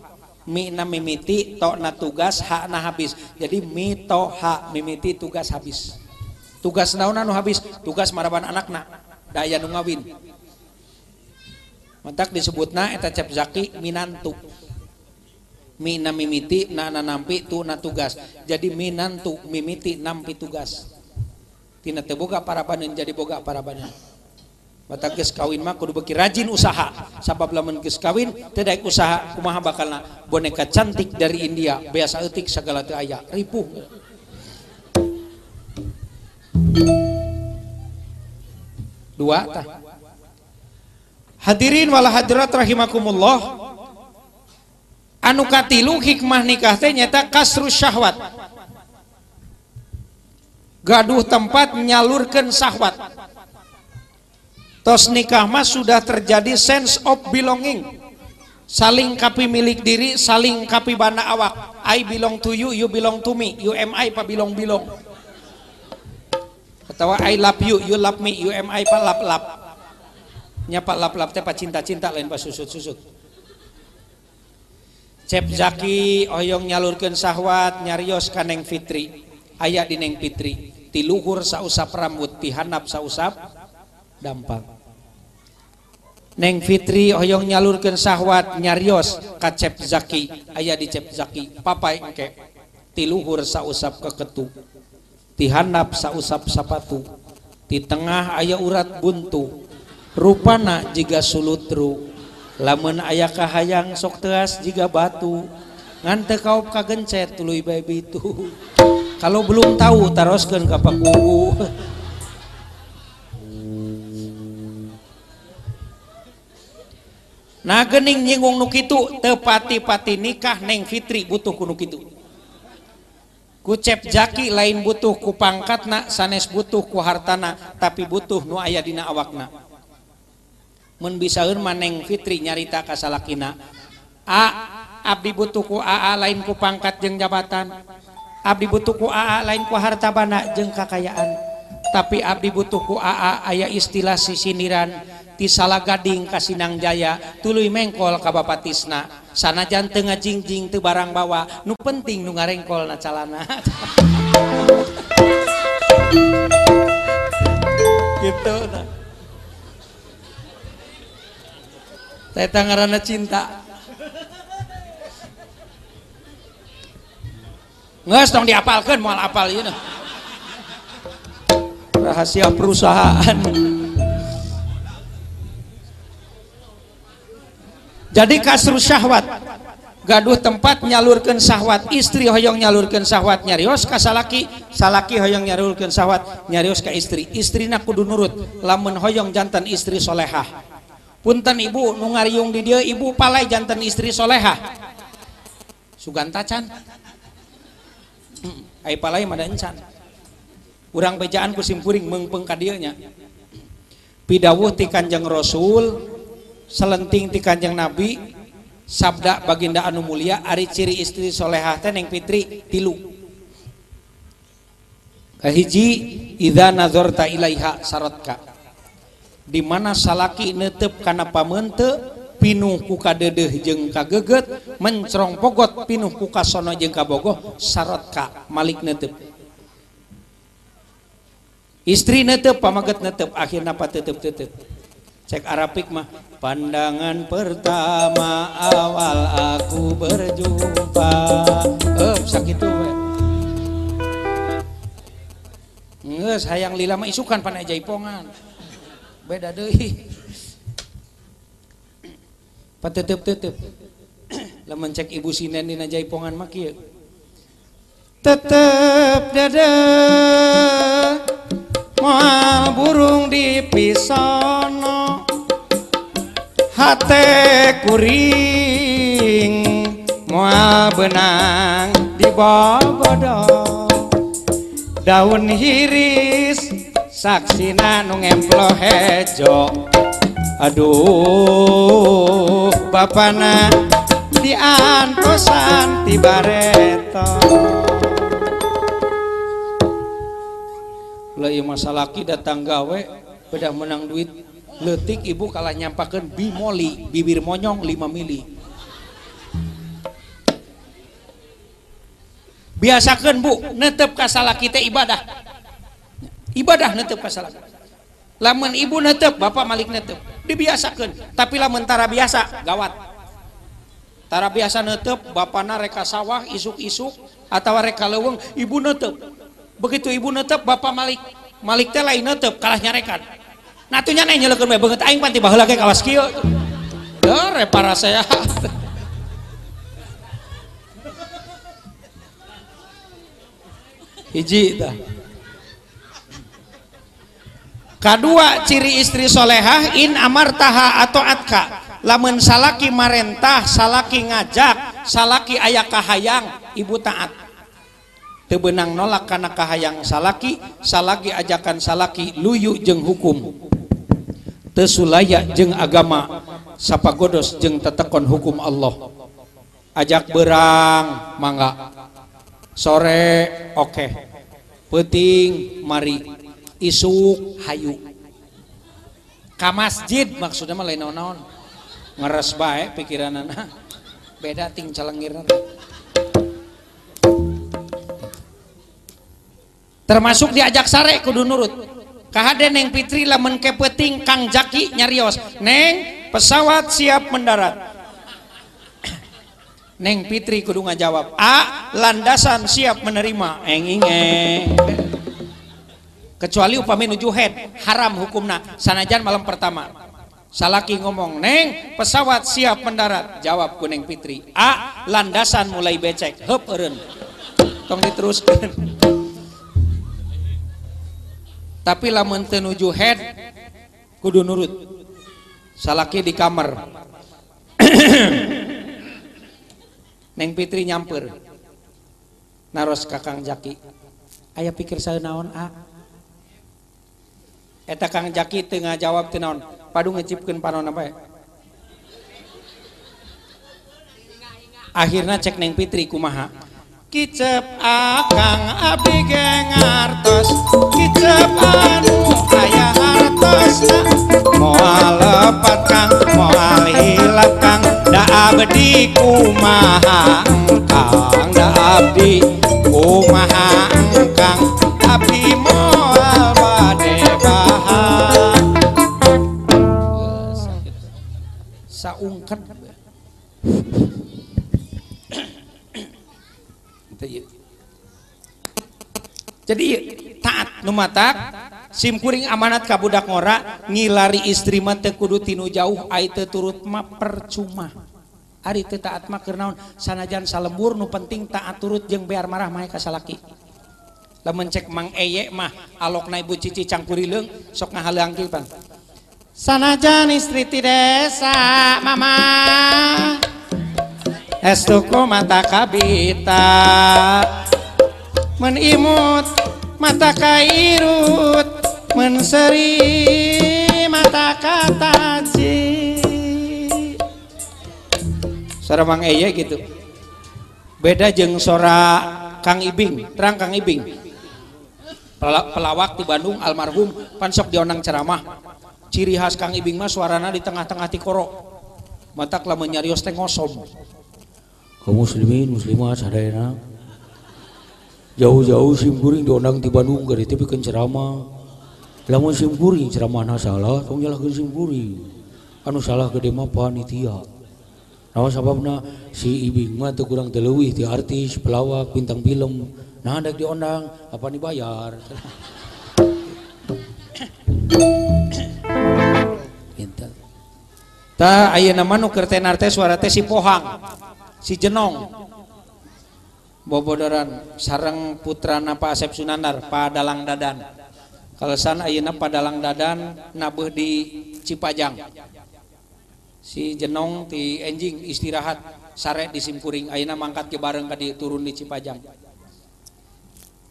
B: mimitina tugas hakna habis jadi mitoha mimiti tugas habis tugas nana habis tugasmaraaban anak na dayangawin lettak disebut naetazaki Min mim tun tugas jadi Min mimiti na tugastina terbuka paraban menjadi bogak parabannya batakis kawin mah kudu beki rajin usaha sabab lamun geus kawin teu daek usaha kumaha bakalna boneka cantik dari India biasa eutik segala teu aya ripuh dua tah hadirin wal hadirat rahimakumullah anu katilu hikmah nikah teh nyata kasru syahwat gaduh tempat menyalurkan syahwat Tos nikah mas sudah terjadi sense of belonging. Saling kapi milik diri, saling kapi bana awak. I belong to you, you belong to me. You am I pa bilong-bilong. Ketawa I love you, you love me. You am I pa lap-lap. Nya pa lap-lap teh pa cinta-cinta lain pa susut-susut. Cep Zaki oyong nyalurkan sahwat nyarios kaneng Fitri. ayat dineng Fitri. Tiluhur sausap rambut, tihanap sausap Quran dampak Hai neng Fitri oyong nyalurkan syahwat nyarios kacep Zaki ayaah dicep Zaki papa ke tiluhur sau usap ke ketuk tihanap sa usap-sa batu di tengah ayaah urat buntu rupanana juga sulu tru laman ayakah hayang sokteas jika batungante kau kagencer tulu baby itu kalau belum tahu terusken kapku na gening nyinggung Nukitu te pati-pati nikah neng Fitri butuhku Nukitu kucep jaki lain butuh ku pangkat na sanes butuh ku hartana tapi butuh Nu aya dina awakna membisaur maneng Fitri nyarita kasna a Abdi butuhku Aa lain ku pangkat je jabatan Abdi butuhku lain ku hartabana jeung kakayaan tapi Abdi butuhku Aa aya istilah sisiran yang ti salah gading kasinang Jaya tuluy mengkol kabapatisna sana janteng jingjing tu barang bawa nu penting nu ngarengkol na calana gitu nah. Teta ngarana cinta Nges dong diapalkan mau apal ini nah. rahasia perusahaan jadi kasur syahwat gaduh tempat nyalurkan syahwat istri hoyong nyalurkan syahwat nyarios ka salaki salaki hoyong nyalurkan syahwat nyarios ka istri istri nak kudu nurut lamun hoyong jantan istri solehah punten ibu nungariung di dia ibu palai jantan istri solehah sugan tacan hmm, ay palai mada encan urang bejaan kusimpuring mengpeng pidawuh ti kanjeng rasul rong selenting di Kanjang nabi Sabda Bagda anu mulia Ari ciri-istri Sholehhaenng Fitri tilujizortaha dimana salaki netup karena pamentep pinuh kuka dede jeng ka geget mencorongpokogot pinuh kasono jengngkabogohsyarat Ka Malik nutup istri netup pamagt-netup akhirnya tetepup cek Aikmah Pandangan pertama awal aku berjumpa Eh sakit tuh nggak sayang lila mah isukan panai jaipongan Beda deh tetep tetep, Laman cek ibu sinen di najaipongan maki ya Tetep dada Moal burung di pisono hate kuring mual benang di bobodo daun hiris saksi nanung emplo hejo aduh bapana di antosan tibareto Lai iya masalah kita datang gawe beda menang duit letik ibu kalah nyampakan bimoli bibir monyong 5 mili biasakan bu netep kasalah kita ibadah ibadah netep kasalah lamun ibu netep bapak malik netep dibiasakan tapi lamun tara biasa gawat tara biasa netep bapak reka sawah isuk-isuk atau reka leweng ibu netep begitu ibu netep bapak malik malik teh lain netep kalah nyarekan natunya nanya lo me banget aing panti bahula kayak kawas kio, ya repara saya hiji dah kedua ciri istri solehah in amartaha atau atka lamun salaki marentah salaki ngajak salaki ayah kahayang ibu taat tebenang nolak karena kahayang salaki salaki ajakan salaki luyu jeng hukum tesulayak jeng agama sapa godos jeng tetekon hukum Allah ajak berang mangga sore oke okay. peting mari isuk hayu ke masjid maksudnya malah lain naon-naon ngeres pikiran anak beda ting calengir termasuk diajak sare kudu nurut Kahade Neng Pitri lamun kepeting Kang Jaki nyarios. Neng, pesawat siap mendarat. Neng Pitri kudu ngajawab. A, landasan siap menerima. Enging e. Kecuali upami nuju head, haram hukumna. Sanajan malam pertama. Salaki ngomong, Neng, pesawat siap mendarat. Jawab ku Neng Pitri A, landasan mulai becek. heperen eren. Tong diteruskan. tapilah men tenuju head kudu nurut salahki di kamar neng Fitri nyamper naros kakangki ayaah pikir saya naon Ten jawabon padung akhirnya cek neng Fitri kumaha kecep ge kumaha kang da abdi kumaha kang abdi moal bade bahan saungket iya. jadi iya, taat numatak simkuring amanat kabudak ngora ngilari istri mah teu kudu tinu jauh ai teu turut mah percuma Ari teu taat mah keur naon sanajan salembur nu penting taat turut jeung bear marah mah ka salaki lamun cek mang eye mah alokna ibu cici cangkurileung sok ngahaleang kipan sanajan istri ti desa mama estuku mata kabita menimut mata kairut menseri mata kataci Sora Mang Eye gitu beda jeng sora Kang Ibing terang Kang Ibing pelawak di Bandung almarhum pansok dionang ceramah ciri khas Kang Ibing mah suarana di tengah-tengah tikoro matak lah menyarios teh ngosom
C: kaum muslimin muslimat sadayana jauh-jauh simpuring dionang di Bandung gari tapi kan ceramah lamun simpuring ceramah salah tong nyalahkeun simkuring anu salah gede mah panitia Nah, sebabnya si ibing mah tuh kurang terlewih ti artis, pelawak, bintang film. Nah, ada di onang, apa nih bayar? Kinta.
B: Ta ayah nama nu kerten teh suara teh si Pohang, si Jenong. Bobodoran sarang putra napa Asep Sunanar, Pak Dalang Dadan. Kalesan ayah napa Dalang Dadan nabuh di Cipajang. jenongng dijing istirahat sare dissimpururing Aina mangkat ke bareng tadi di turun di Ci Pajang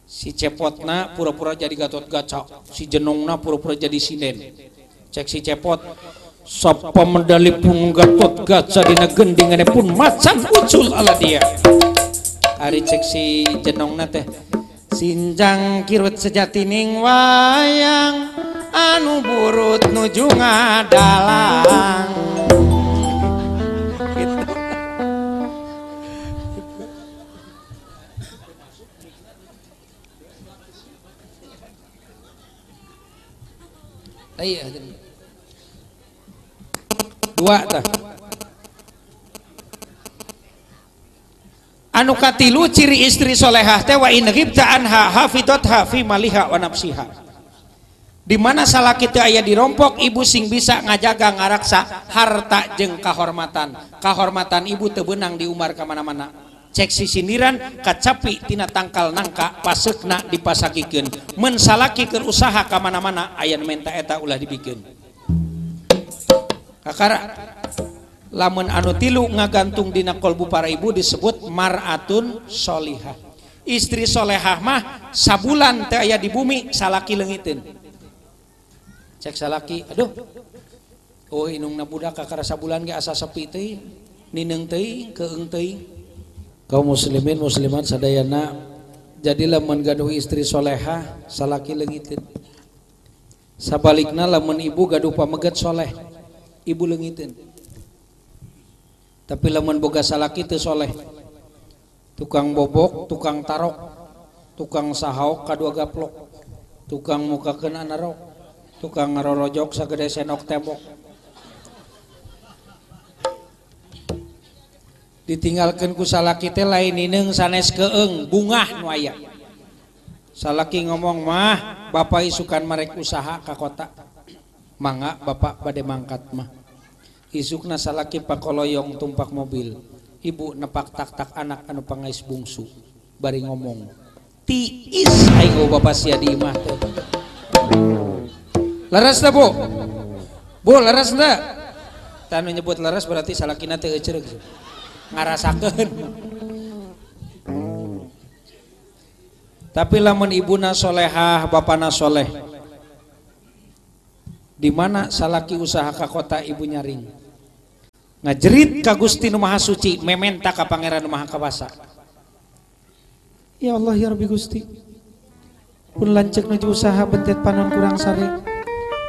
B: si cepot na pura-pura jadi gaott gacak si jenong pura-pura jadi cek si cepot so pe medalli pun ga ga punm dia seksiong teh sinjang kirut sejatiing wayang anu burut nujung adalahku anulu ciri istrisholehah tewahasi dimana salah kita ayah diompok Ibu sing bisa ngajaga ngaraksa harta jeung kahormatan kahormatan ibu tebenang di Umar kemana-mana cek si siniran kacapitina tangkal nangka pasek na dipasakigen mensalaki kerusaha ke mana-mana ayayan mintaeta Ulah dibikin lamun tilu ngagantung Di qbu para ibu disebut Maratunsholiah istri Sholehahmah sa bulan aya di bumi salaki lehitin cek salah Aduh Ohung nabu bulan
A: kaum muslimin muslimat sadayana jadilah menggaduh istri soleha, salaki lengitin sabalikna lamun ibu gaduh pamegat soleh ibu lengitin tapi lamun boga salaki itu soleh tukang bobok tukang tarok tukang sahok, kadua gaplok tukang muka kena narok tukang ngarorojok sagede senok tembok るため ditingalkan ku salahki lain ini neng sanes keg bunga nuway salahki ngomong mah Bapak isukan mereka usaha ka kotak manga Bapak pad mangkat mah isuk nasa pakkoloyongtumpak mobil Ibu nepak taktak anak kanpangais bungsu bari ngomong ti Bapakmahras menyebut leras berarti salakin ce ngarasakan tapi lamun ibu solehah bapana soleh di mana salaki usaha ke kota ibu nyaring ngajerit ka Gusti Maha Suci mementa ke Pangeran Maha Kawasa Ya Allah ya Rabbi Gusti pun lancek nuju usaha bentet panon kurang sari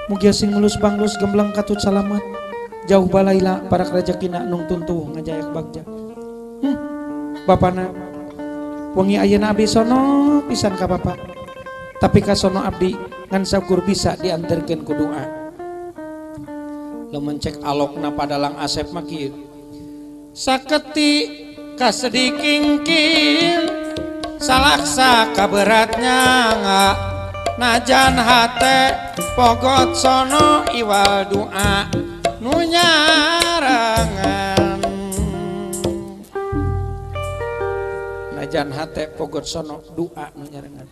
A: mugia sing ngelus banglus gembleng katut salamat jauh balaila para ja kinaung tuntu ngajayak Bapak penggi nabi sono pisangngka papa tapi kas sono Abdingansakur bisa dianken ku doa lo mencek alok na padalang asep Makki sakitti kas dikin salahs ka beratnya nga najan hate Pogot sono Iwal doa nunyarangan najan hate pogot sono doa nunyarangan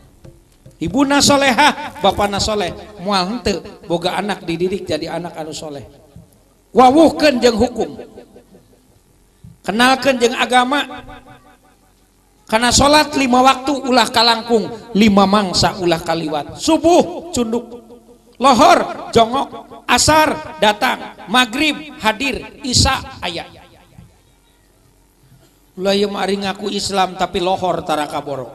A: ibu nasoleha, bapak nasoleh mual hente boga anak dididik jadi anak anu soleh wawuhkan jeng hukum kenalkan jeng agama karena sholat lima waktu ulah kalangkung lima mangsa ulah kaliwat subuh cunduk lohor jongok Ashar datang magrib hadir Isa ayalayem ngaku Islam tapi lohor tara kaborok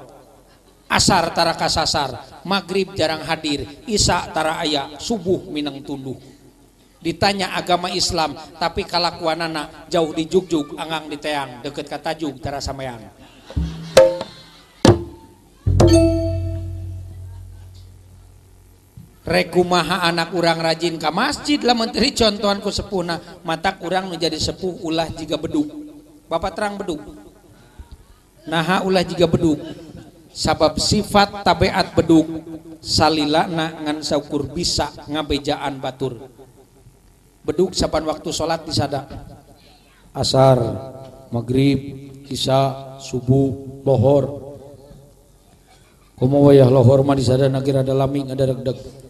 A: asar tara kasasar magrib jarang hadir Isa tara aya subuh Minang tuduh ditanya agama Islam tapikalauan anak jauh dijugjug ang diteang deket katajungtara Samang regum maha anak kurang rajin Ka masjidlah menteri contohanku sempuna mata kurang menjadi sepuh ulah jika beduk Bapak terang beduk naa ulah jika beduk
B: sabab sifat tapeat beduk salilah nanganskur bisa ngabejaan Batur beduk sapan waktu salat disada
C: asar magrib kisah subuh loho kumuah lohorma disada na ada lamin ada deg-deg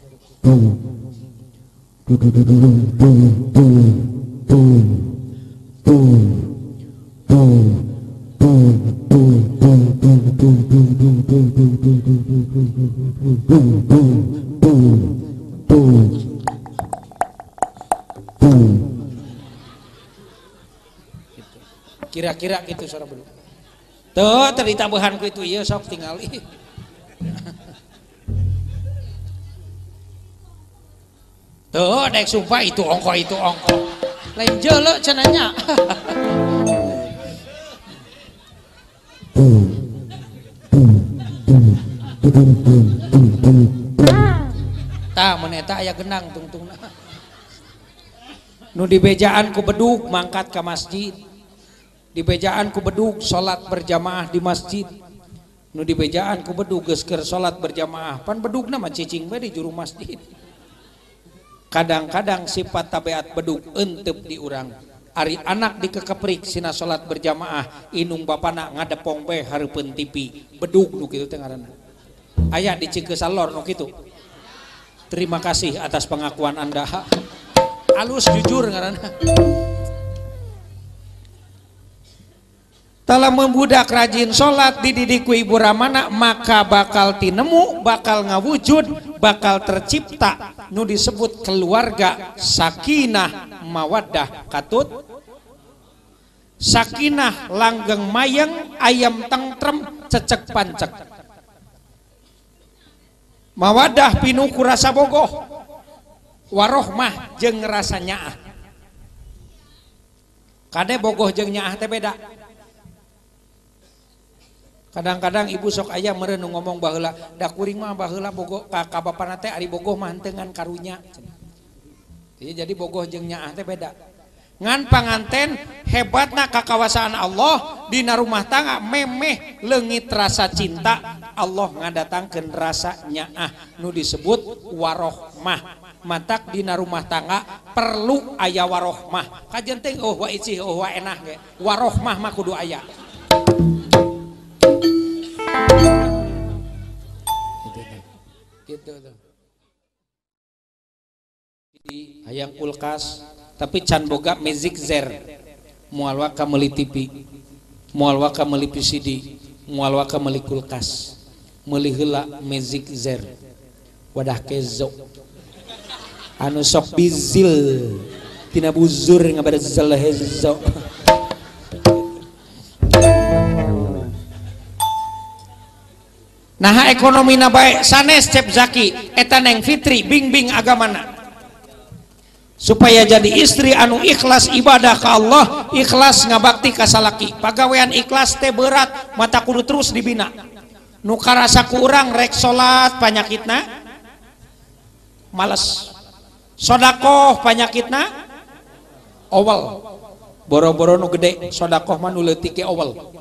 B: kira-kira gitu seorang tuh terita bahanku itu iya sok tinggali Tuh, naik sumpah itu ongko itu ongko. Lain jelo cenanya. Tak meneta ayah genang tungtung. Nu bejaan ku beduk mangkat ke masjid. bejaan ku beduk sholat berjamaah di masjid. Nu bejaan ku beduk gesker sholat berjamaah. Pan beduk nama cicing bae di juru masjid kadang-kadang sifat tabiat beduk entep di urang Ari anak kekeprik sina salat berjamaah inung bapana ngadepong be hareupeun tipi beduk nu kitu teh ngaranna aya di Cigeusal Lor nu kitu terima kasih atas pengakuan Anda alus jujur ngaranna Tala membudak rajin solat dididik ibu ramana maka bakal tinemu bakal ngawujud bakal tercipta nu disebut keluarga sakinah mawaddah katut sakinah langgeng mayang ayam tengtrem cecek pancek mawadah pinuku rasa bogoh warohmah jeng rasa nyaah kade bogoh jeng nyaah beda kadang-kadang ibu sok ayah mererenung ngomong man karunnya jadi bogor jengnya beda nganpangganten hebat na kakawasaan Allah Dina rumah tangga memehlengit rasa cinta Allah ngadatang ke rasanya ah Nu disebut warohmah mata Dina rumah tangga perlu ayah warohmah oh, oh, warohmah mah kudu ayaah ayam kulkas tapi can boga mezik zer muawak kameliitipi muawakkamelilippiCD muawak kamimelikulkhas Mella mezikzer wadah ke zo anu sopiziltinabuzur nga badlehzo ekonomi na baik sanes Zaki etng Fitri Bingbing agamana supaya jadi istri anu ikhlas ibadah Allah ikhlas ngabakti kassalaki pegaweian ikhlas teh berat mata ku terus dibina nuka rasa kurang rek salat panyakit na malesshodaqoh panyakit nawal boro-boro nu gedeshodaqoh man tiwal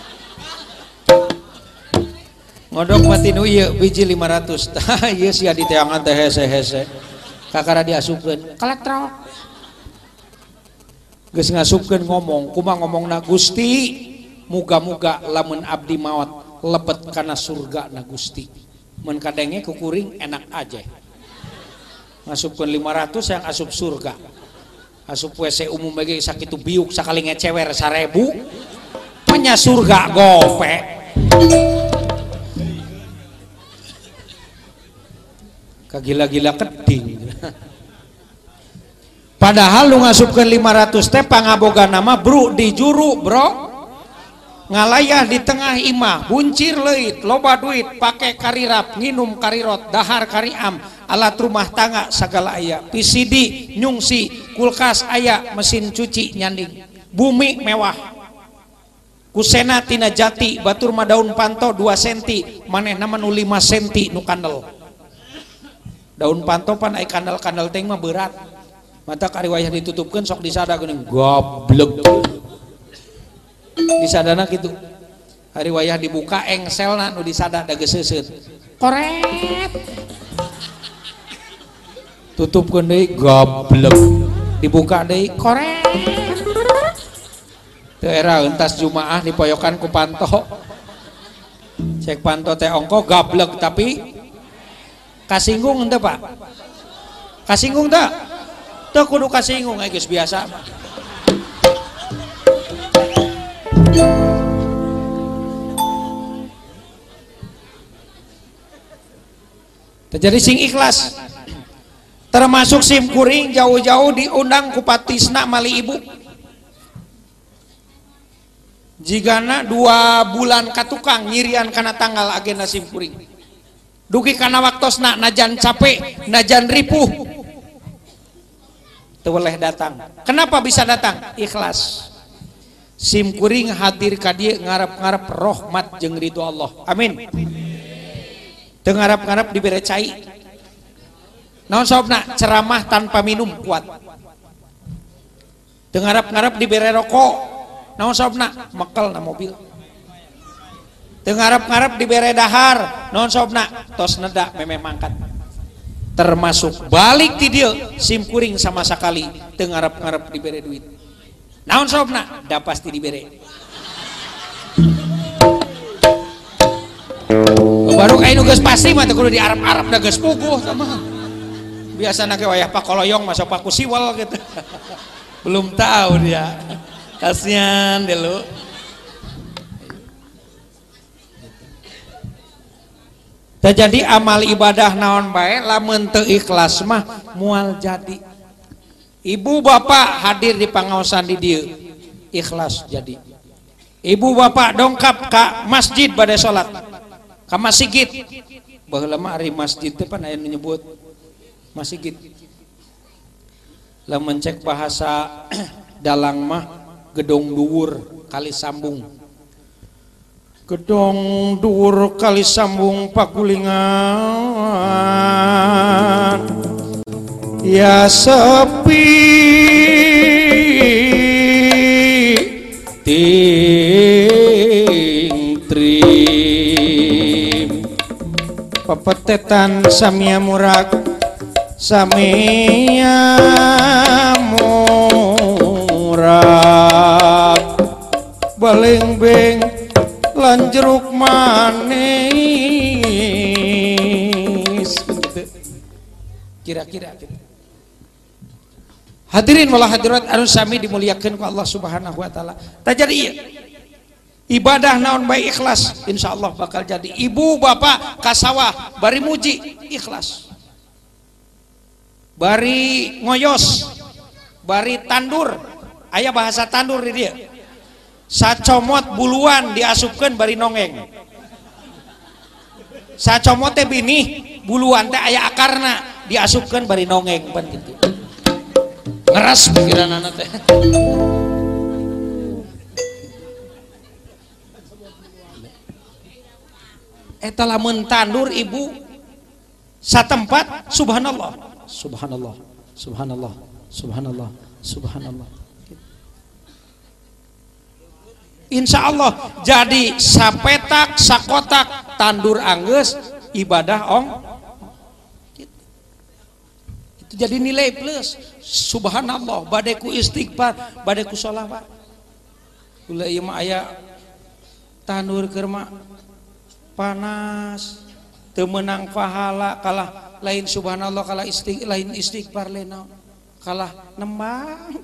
B: ngodok mati nu ah, iya biji 500 ratus iya ya di teangan teh hese hese kakara asupin kolektrol gus ngasupkan ngomong kuma ngomong Gusti muga-muga lamun abdi mawat lepet karena surga na Gusti men kadengnya kukuring enak aja lima ratus yang asup surga asup WC umum bagi sakit biuk sakali ngecewer sarebu punya surga gope kagila-gila keting padahal lu ngasupkan 500 teh pangaboga nama bro di juru bro ngalayah di tengah imah buncir leit loba duit pakai karirap nginum karirot dahar kariam alat rumah tangga segala ayak PCD nyungsi kulkas ayak mesin cuci nyanding bumi mewah kusena tina jati batur madaun panto 2 senti maneh nama nu 5 senti nukandel. kandel daun pantopan naik kandal-kandal teng mah berat mata kariwayah ditutupkan sok disada gini goblok disadana gitu wayah dibuka engsel nak nu disada ada geseset koret tutupkan deh goblok dibuka deh koret teu era entas jumaah dipoyokan ku panto cek panto teh ongko gablek tapi kasinggung ente pak kasinggung tak tak kudu kasinggung eh, guys biasa terjadi sing ikhlas termasuk sim kuring jauh-jauh diundang kupatisna mali ibu jigana dua bulan katukang nyirian karena tanggal agenda sim kuring karena waktunak najan capek najan ripu boleh datang Kenapa bisa datang ikhlas simkuring hadir ka dia ngarap-garap rahhmat jeung Ridho Allah amin ngap- nga dire cair ceramah tanpa minum kuat ngarap- ngarap di bere rokok maka mobil tengarap ngarap di bere dahar non sobna tos nedak memang mangkat termasuk balik di dia sim kuring sama sekali tengarap-ngarap di bere duit non sobna Da pasti di baru kayak nugas pasti mah kudu di Arab-Arab geus puguh sama biasa nake wayah pak koloyong masuk paku siwal gitu belum tahu dia kasihan deh lu Dan jadi amal ibadah naon baik lamun teu ikhlas mah mual jadi. Ibu bapak hadir di pangaosan di dieu ikhlas jadi. Ibu bapak dongkap ka masjid pada salat. Ka masjid. Baheula mah ari masjid teh pan aya menyebut masjid. Lamun cek bahasa dalang mah gedung duur kali sambung gedong dur kali sambung pakulingan ya sepi ting trim pepetetan samia murak samia murak baling beng lan jeruk manis kira-kira hadirin wala hadirat anu sami dimuliakan ku Allah subhanahu wa ta'ala tak jadi iya ibadah naon baik ikhlas insya Allah bakal jadi ibu bapak kasawah bari muji ikhlas bari ngoyos bari tandur ayah bahasa tandur di dia sacomot buluan diasupkan bari nongeng sacomot teh bini buluan teh ayah akarna diasupkan bari nongeng pan gitu ngeras pikiran anak teh eta lamun tandur ibu satempat tempat subhanallah subhanallah subhanallah subhanallah, subhanallah. Insya Allah jadi sapetak sakotak tandur angges ibadah ong itu jadi nilai plus subhanallah badeku istighfar badeku sholawat kula ima ayah tandur kerma panas temenang pahala kalah lain subhanallah kalah istighfar lain istighfar lain kalah nembang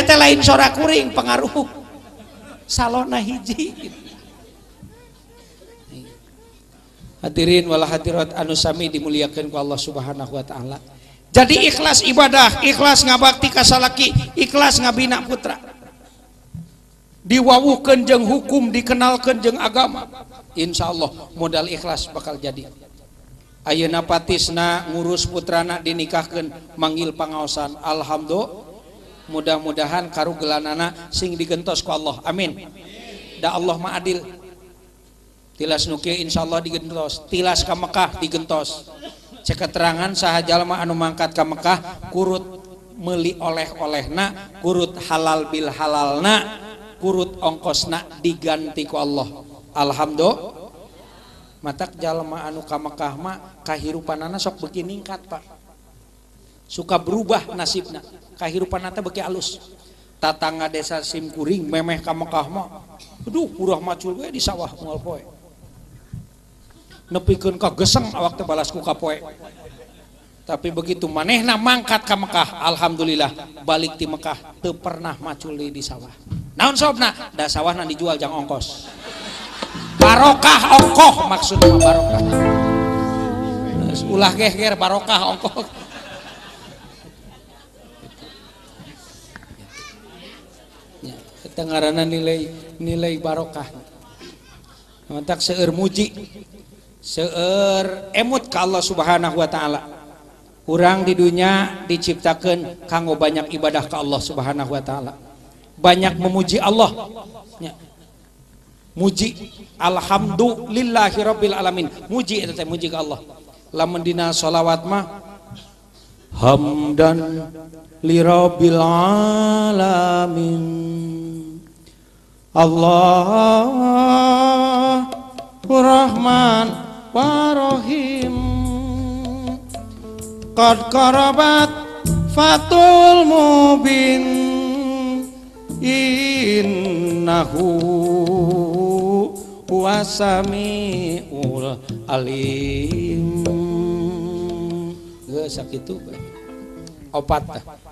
C: teh lain sora kuring pengaruh salona hiji hadirin wala hadirat anu sami dimuliakan ku Allah subhanahu wa ta'ala jadi ikhlas ibadah ikhlas ngabakti kasalaki ikhlas ngabina putra diwawukan jeng hukum dikenalkan jeng agama insya Allah modal ikhlas bakal jadi Ayeuna patisna ngurus putrana dinikahkan manggil pangaosan Alhamdulillah mudah-mudahan karu gelan nana sing digenttos kok Allah amin dah Allah maadil tilas Nuki Insya Allah digenttos tilas kam Mekah digenttos ceketterangan sah jalamaanu mangkatt kam Mekah kurut meli oleh-oleh na kurut halal Bil halal na kurut ongkos na digantiku Allah Alhamdulillah mata an beginkat Pak suka berubah nasib na Kahirupan nata beki alus tatangga desa simkuring memeh ka Mekah mah aduh urah macul gue di sawah moal poe nepikeun ka geseng awak teh balas ku ka poe tapi begitu manehna mangkat ka Mekah alhamdulillah balik di Mekah teu pernah macul di sawah naon sobna da sawahna dijual jang ongkos barokah ongkoh maksudnya barokah ulah geger barokah ongkoh Tengarana nilai nilai barokah mantak seer muji seer emut ke Allah Subhanahu wa taala kurang di dunia diciptakan kanggo banyak ibadah ke Allah Subhanahu wa taala banyak memuji Allah ya. muji alhamdulillahi rabbil alamin muji itu saya muji ke Allah lamun dina sholawat mah hamdan lirabil alamin Allah Rahman Warohim Qad karabat fatul mubin Innahu Wasami'ul alim Gak sakit opat, opat.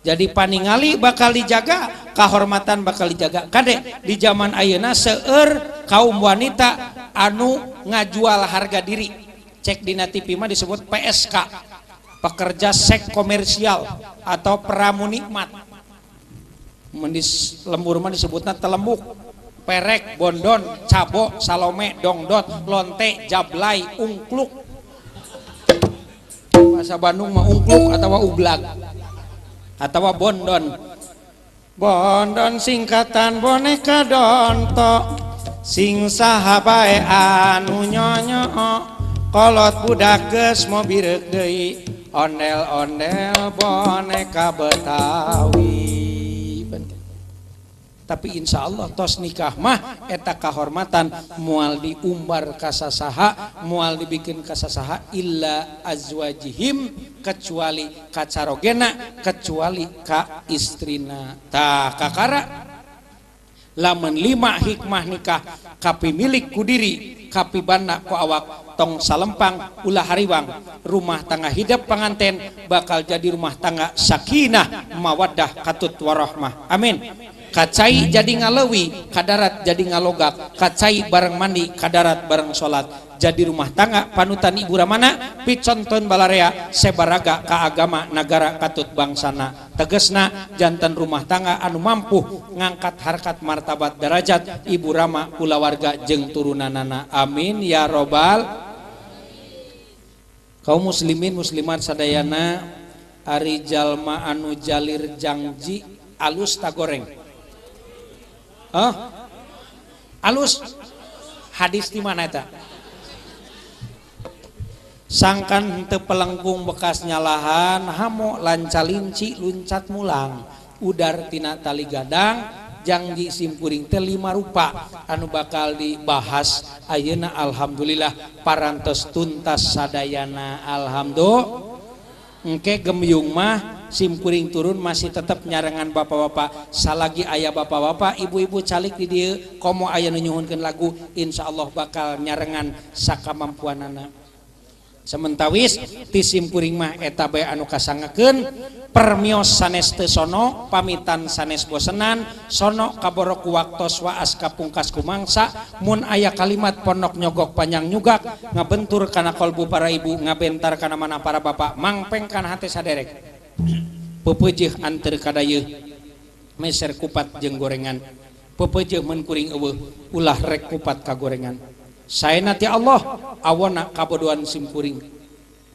C: jadi paningali bakal dijaga kehormatan bakal dijaga kade di zaman Ayeuna seueur kaum wanita anu ngajual harga diri cek dina TV mah disebut PSK pekerja seks komersial atau pramu nikmat lembur mah disebutnya telembuk perek, bondon, cabo, salome, dongdot, lonte, jablay, ungkluk bahasa Bandung mah ungkluk atau ublag bonddon Bonn singkatan boneka dontok singsa HPe anu nyoyokolot kudakes mobil onelonel boneka betatawi tapi Insya Allah tos nikah mah eta kahormatan mual diumbar kasasaha mual dibikin kasasaha illa azwajihim kecuali kacarogena kecuali ka istrina ta kakara lamun lima hikmah nikah kapi milik kudiri kapi banda ku awak tong salempang ulah hariwang rumah tangga hidup penganten bakal jadi rumah tangga sakinah mawadah katut warahmah amin
B: kacai jadi ngalewi kadarrat jadi ngalogak kacai bareng mandi kadarrat bareng salat jadi rumah tangga panutan Ibu Raana piconton Balaria sebarraga kegama negara Katut bangsana tegesna jantan rumah tangga anu mampu ngangkat harkat martabat derajat Ibu Rama pula warga jeungng turunanna Amin ya robbal kaum muslimin muslimat Sadayana Arijallma Anu Jalir Jaji Alusta goreng alus hadis dimanata sangangkan tepelengkung bekasnyalahan hauk lancalinci lncat mulang Udartina taligadadang Janji simpuring telima rupa anu bakal dibahas Ayeuna Alhamdulillah paras tuntas Sadayyana Alhamdulilke gemyung mah simpuring turun masih tetap nyarengan bapak-wapak salah lagi ayaah bapak-wapak ibu-ibu cari did kamu ayah menyuunkan lagu Insyaallah bakal nyarengan sakamampuan na sementara wis dispuringmahab Anuka sangken permo saneste sono pamitan sanesko Senan sonok kaoroku waktu waas kapungkassku mangsa Mun ayaah kalimat pondok nyogok panjang nyugak ngabentur karena qalbu para ibu ngabentar karena mana para bapak mangpekan hat sad derek pepujih antar kadayuh Meer kupat jeung gorengan pepuih mengkuring ulah rekupat ka gorengan sayati Allah awo na kabodohan simpuring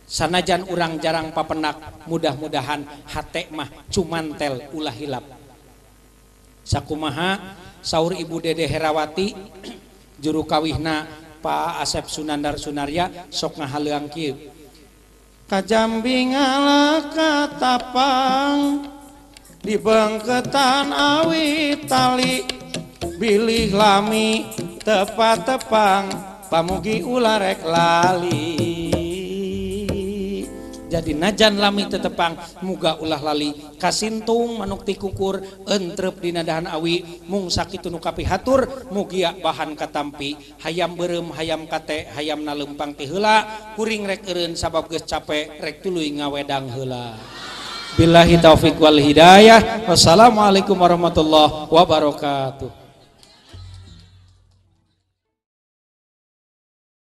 B: sanajan urang jarang Papnak mudah-mudahan Haekmah cumantel ulahhilap sakkumaha sauur Ibu Dede herawati juru kawina Pak asep Sunanar Sunaria sok nga halang kiu Ka Jambi ngala katapang di Beketan Awi Ittali Billy Lami tepatepang Pamugi ularek lali. kera jadi najan lami tetepang muga ulah lali kassintung mankti kukur p di nadahan awi mungsaki tunngkapi hatur mugiaak pahan katampi hayam berem hayam katek hayam nalemmpang tila kuring reen sabab ge capek rek tulu ngawedang hela Billahifikwal Hidayah wassalamualaikum warahmatullahi wabarakatuh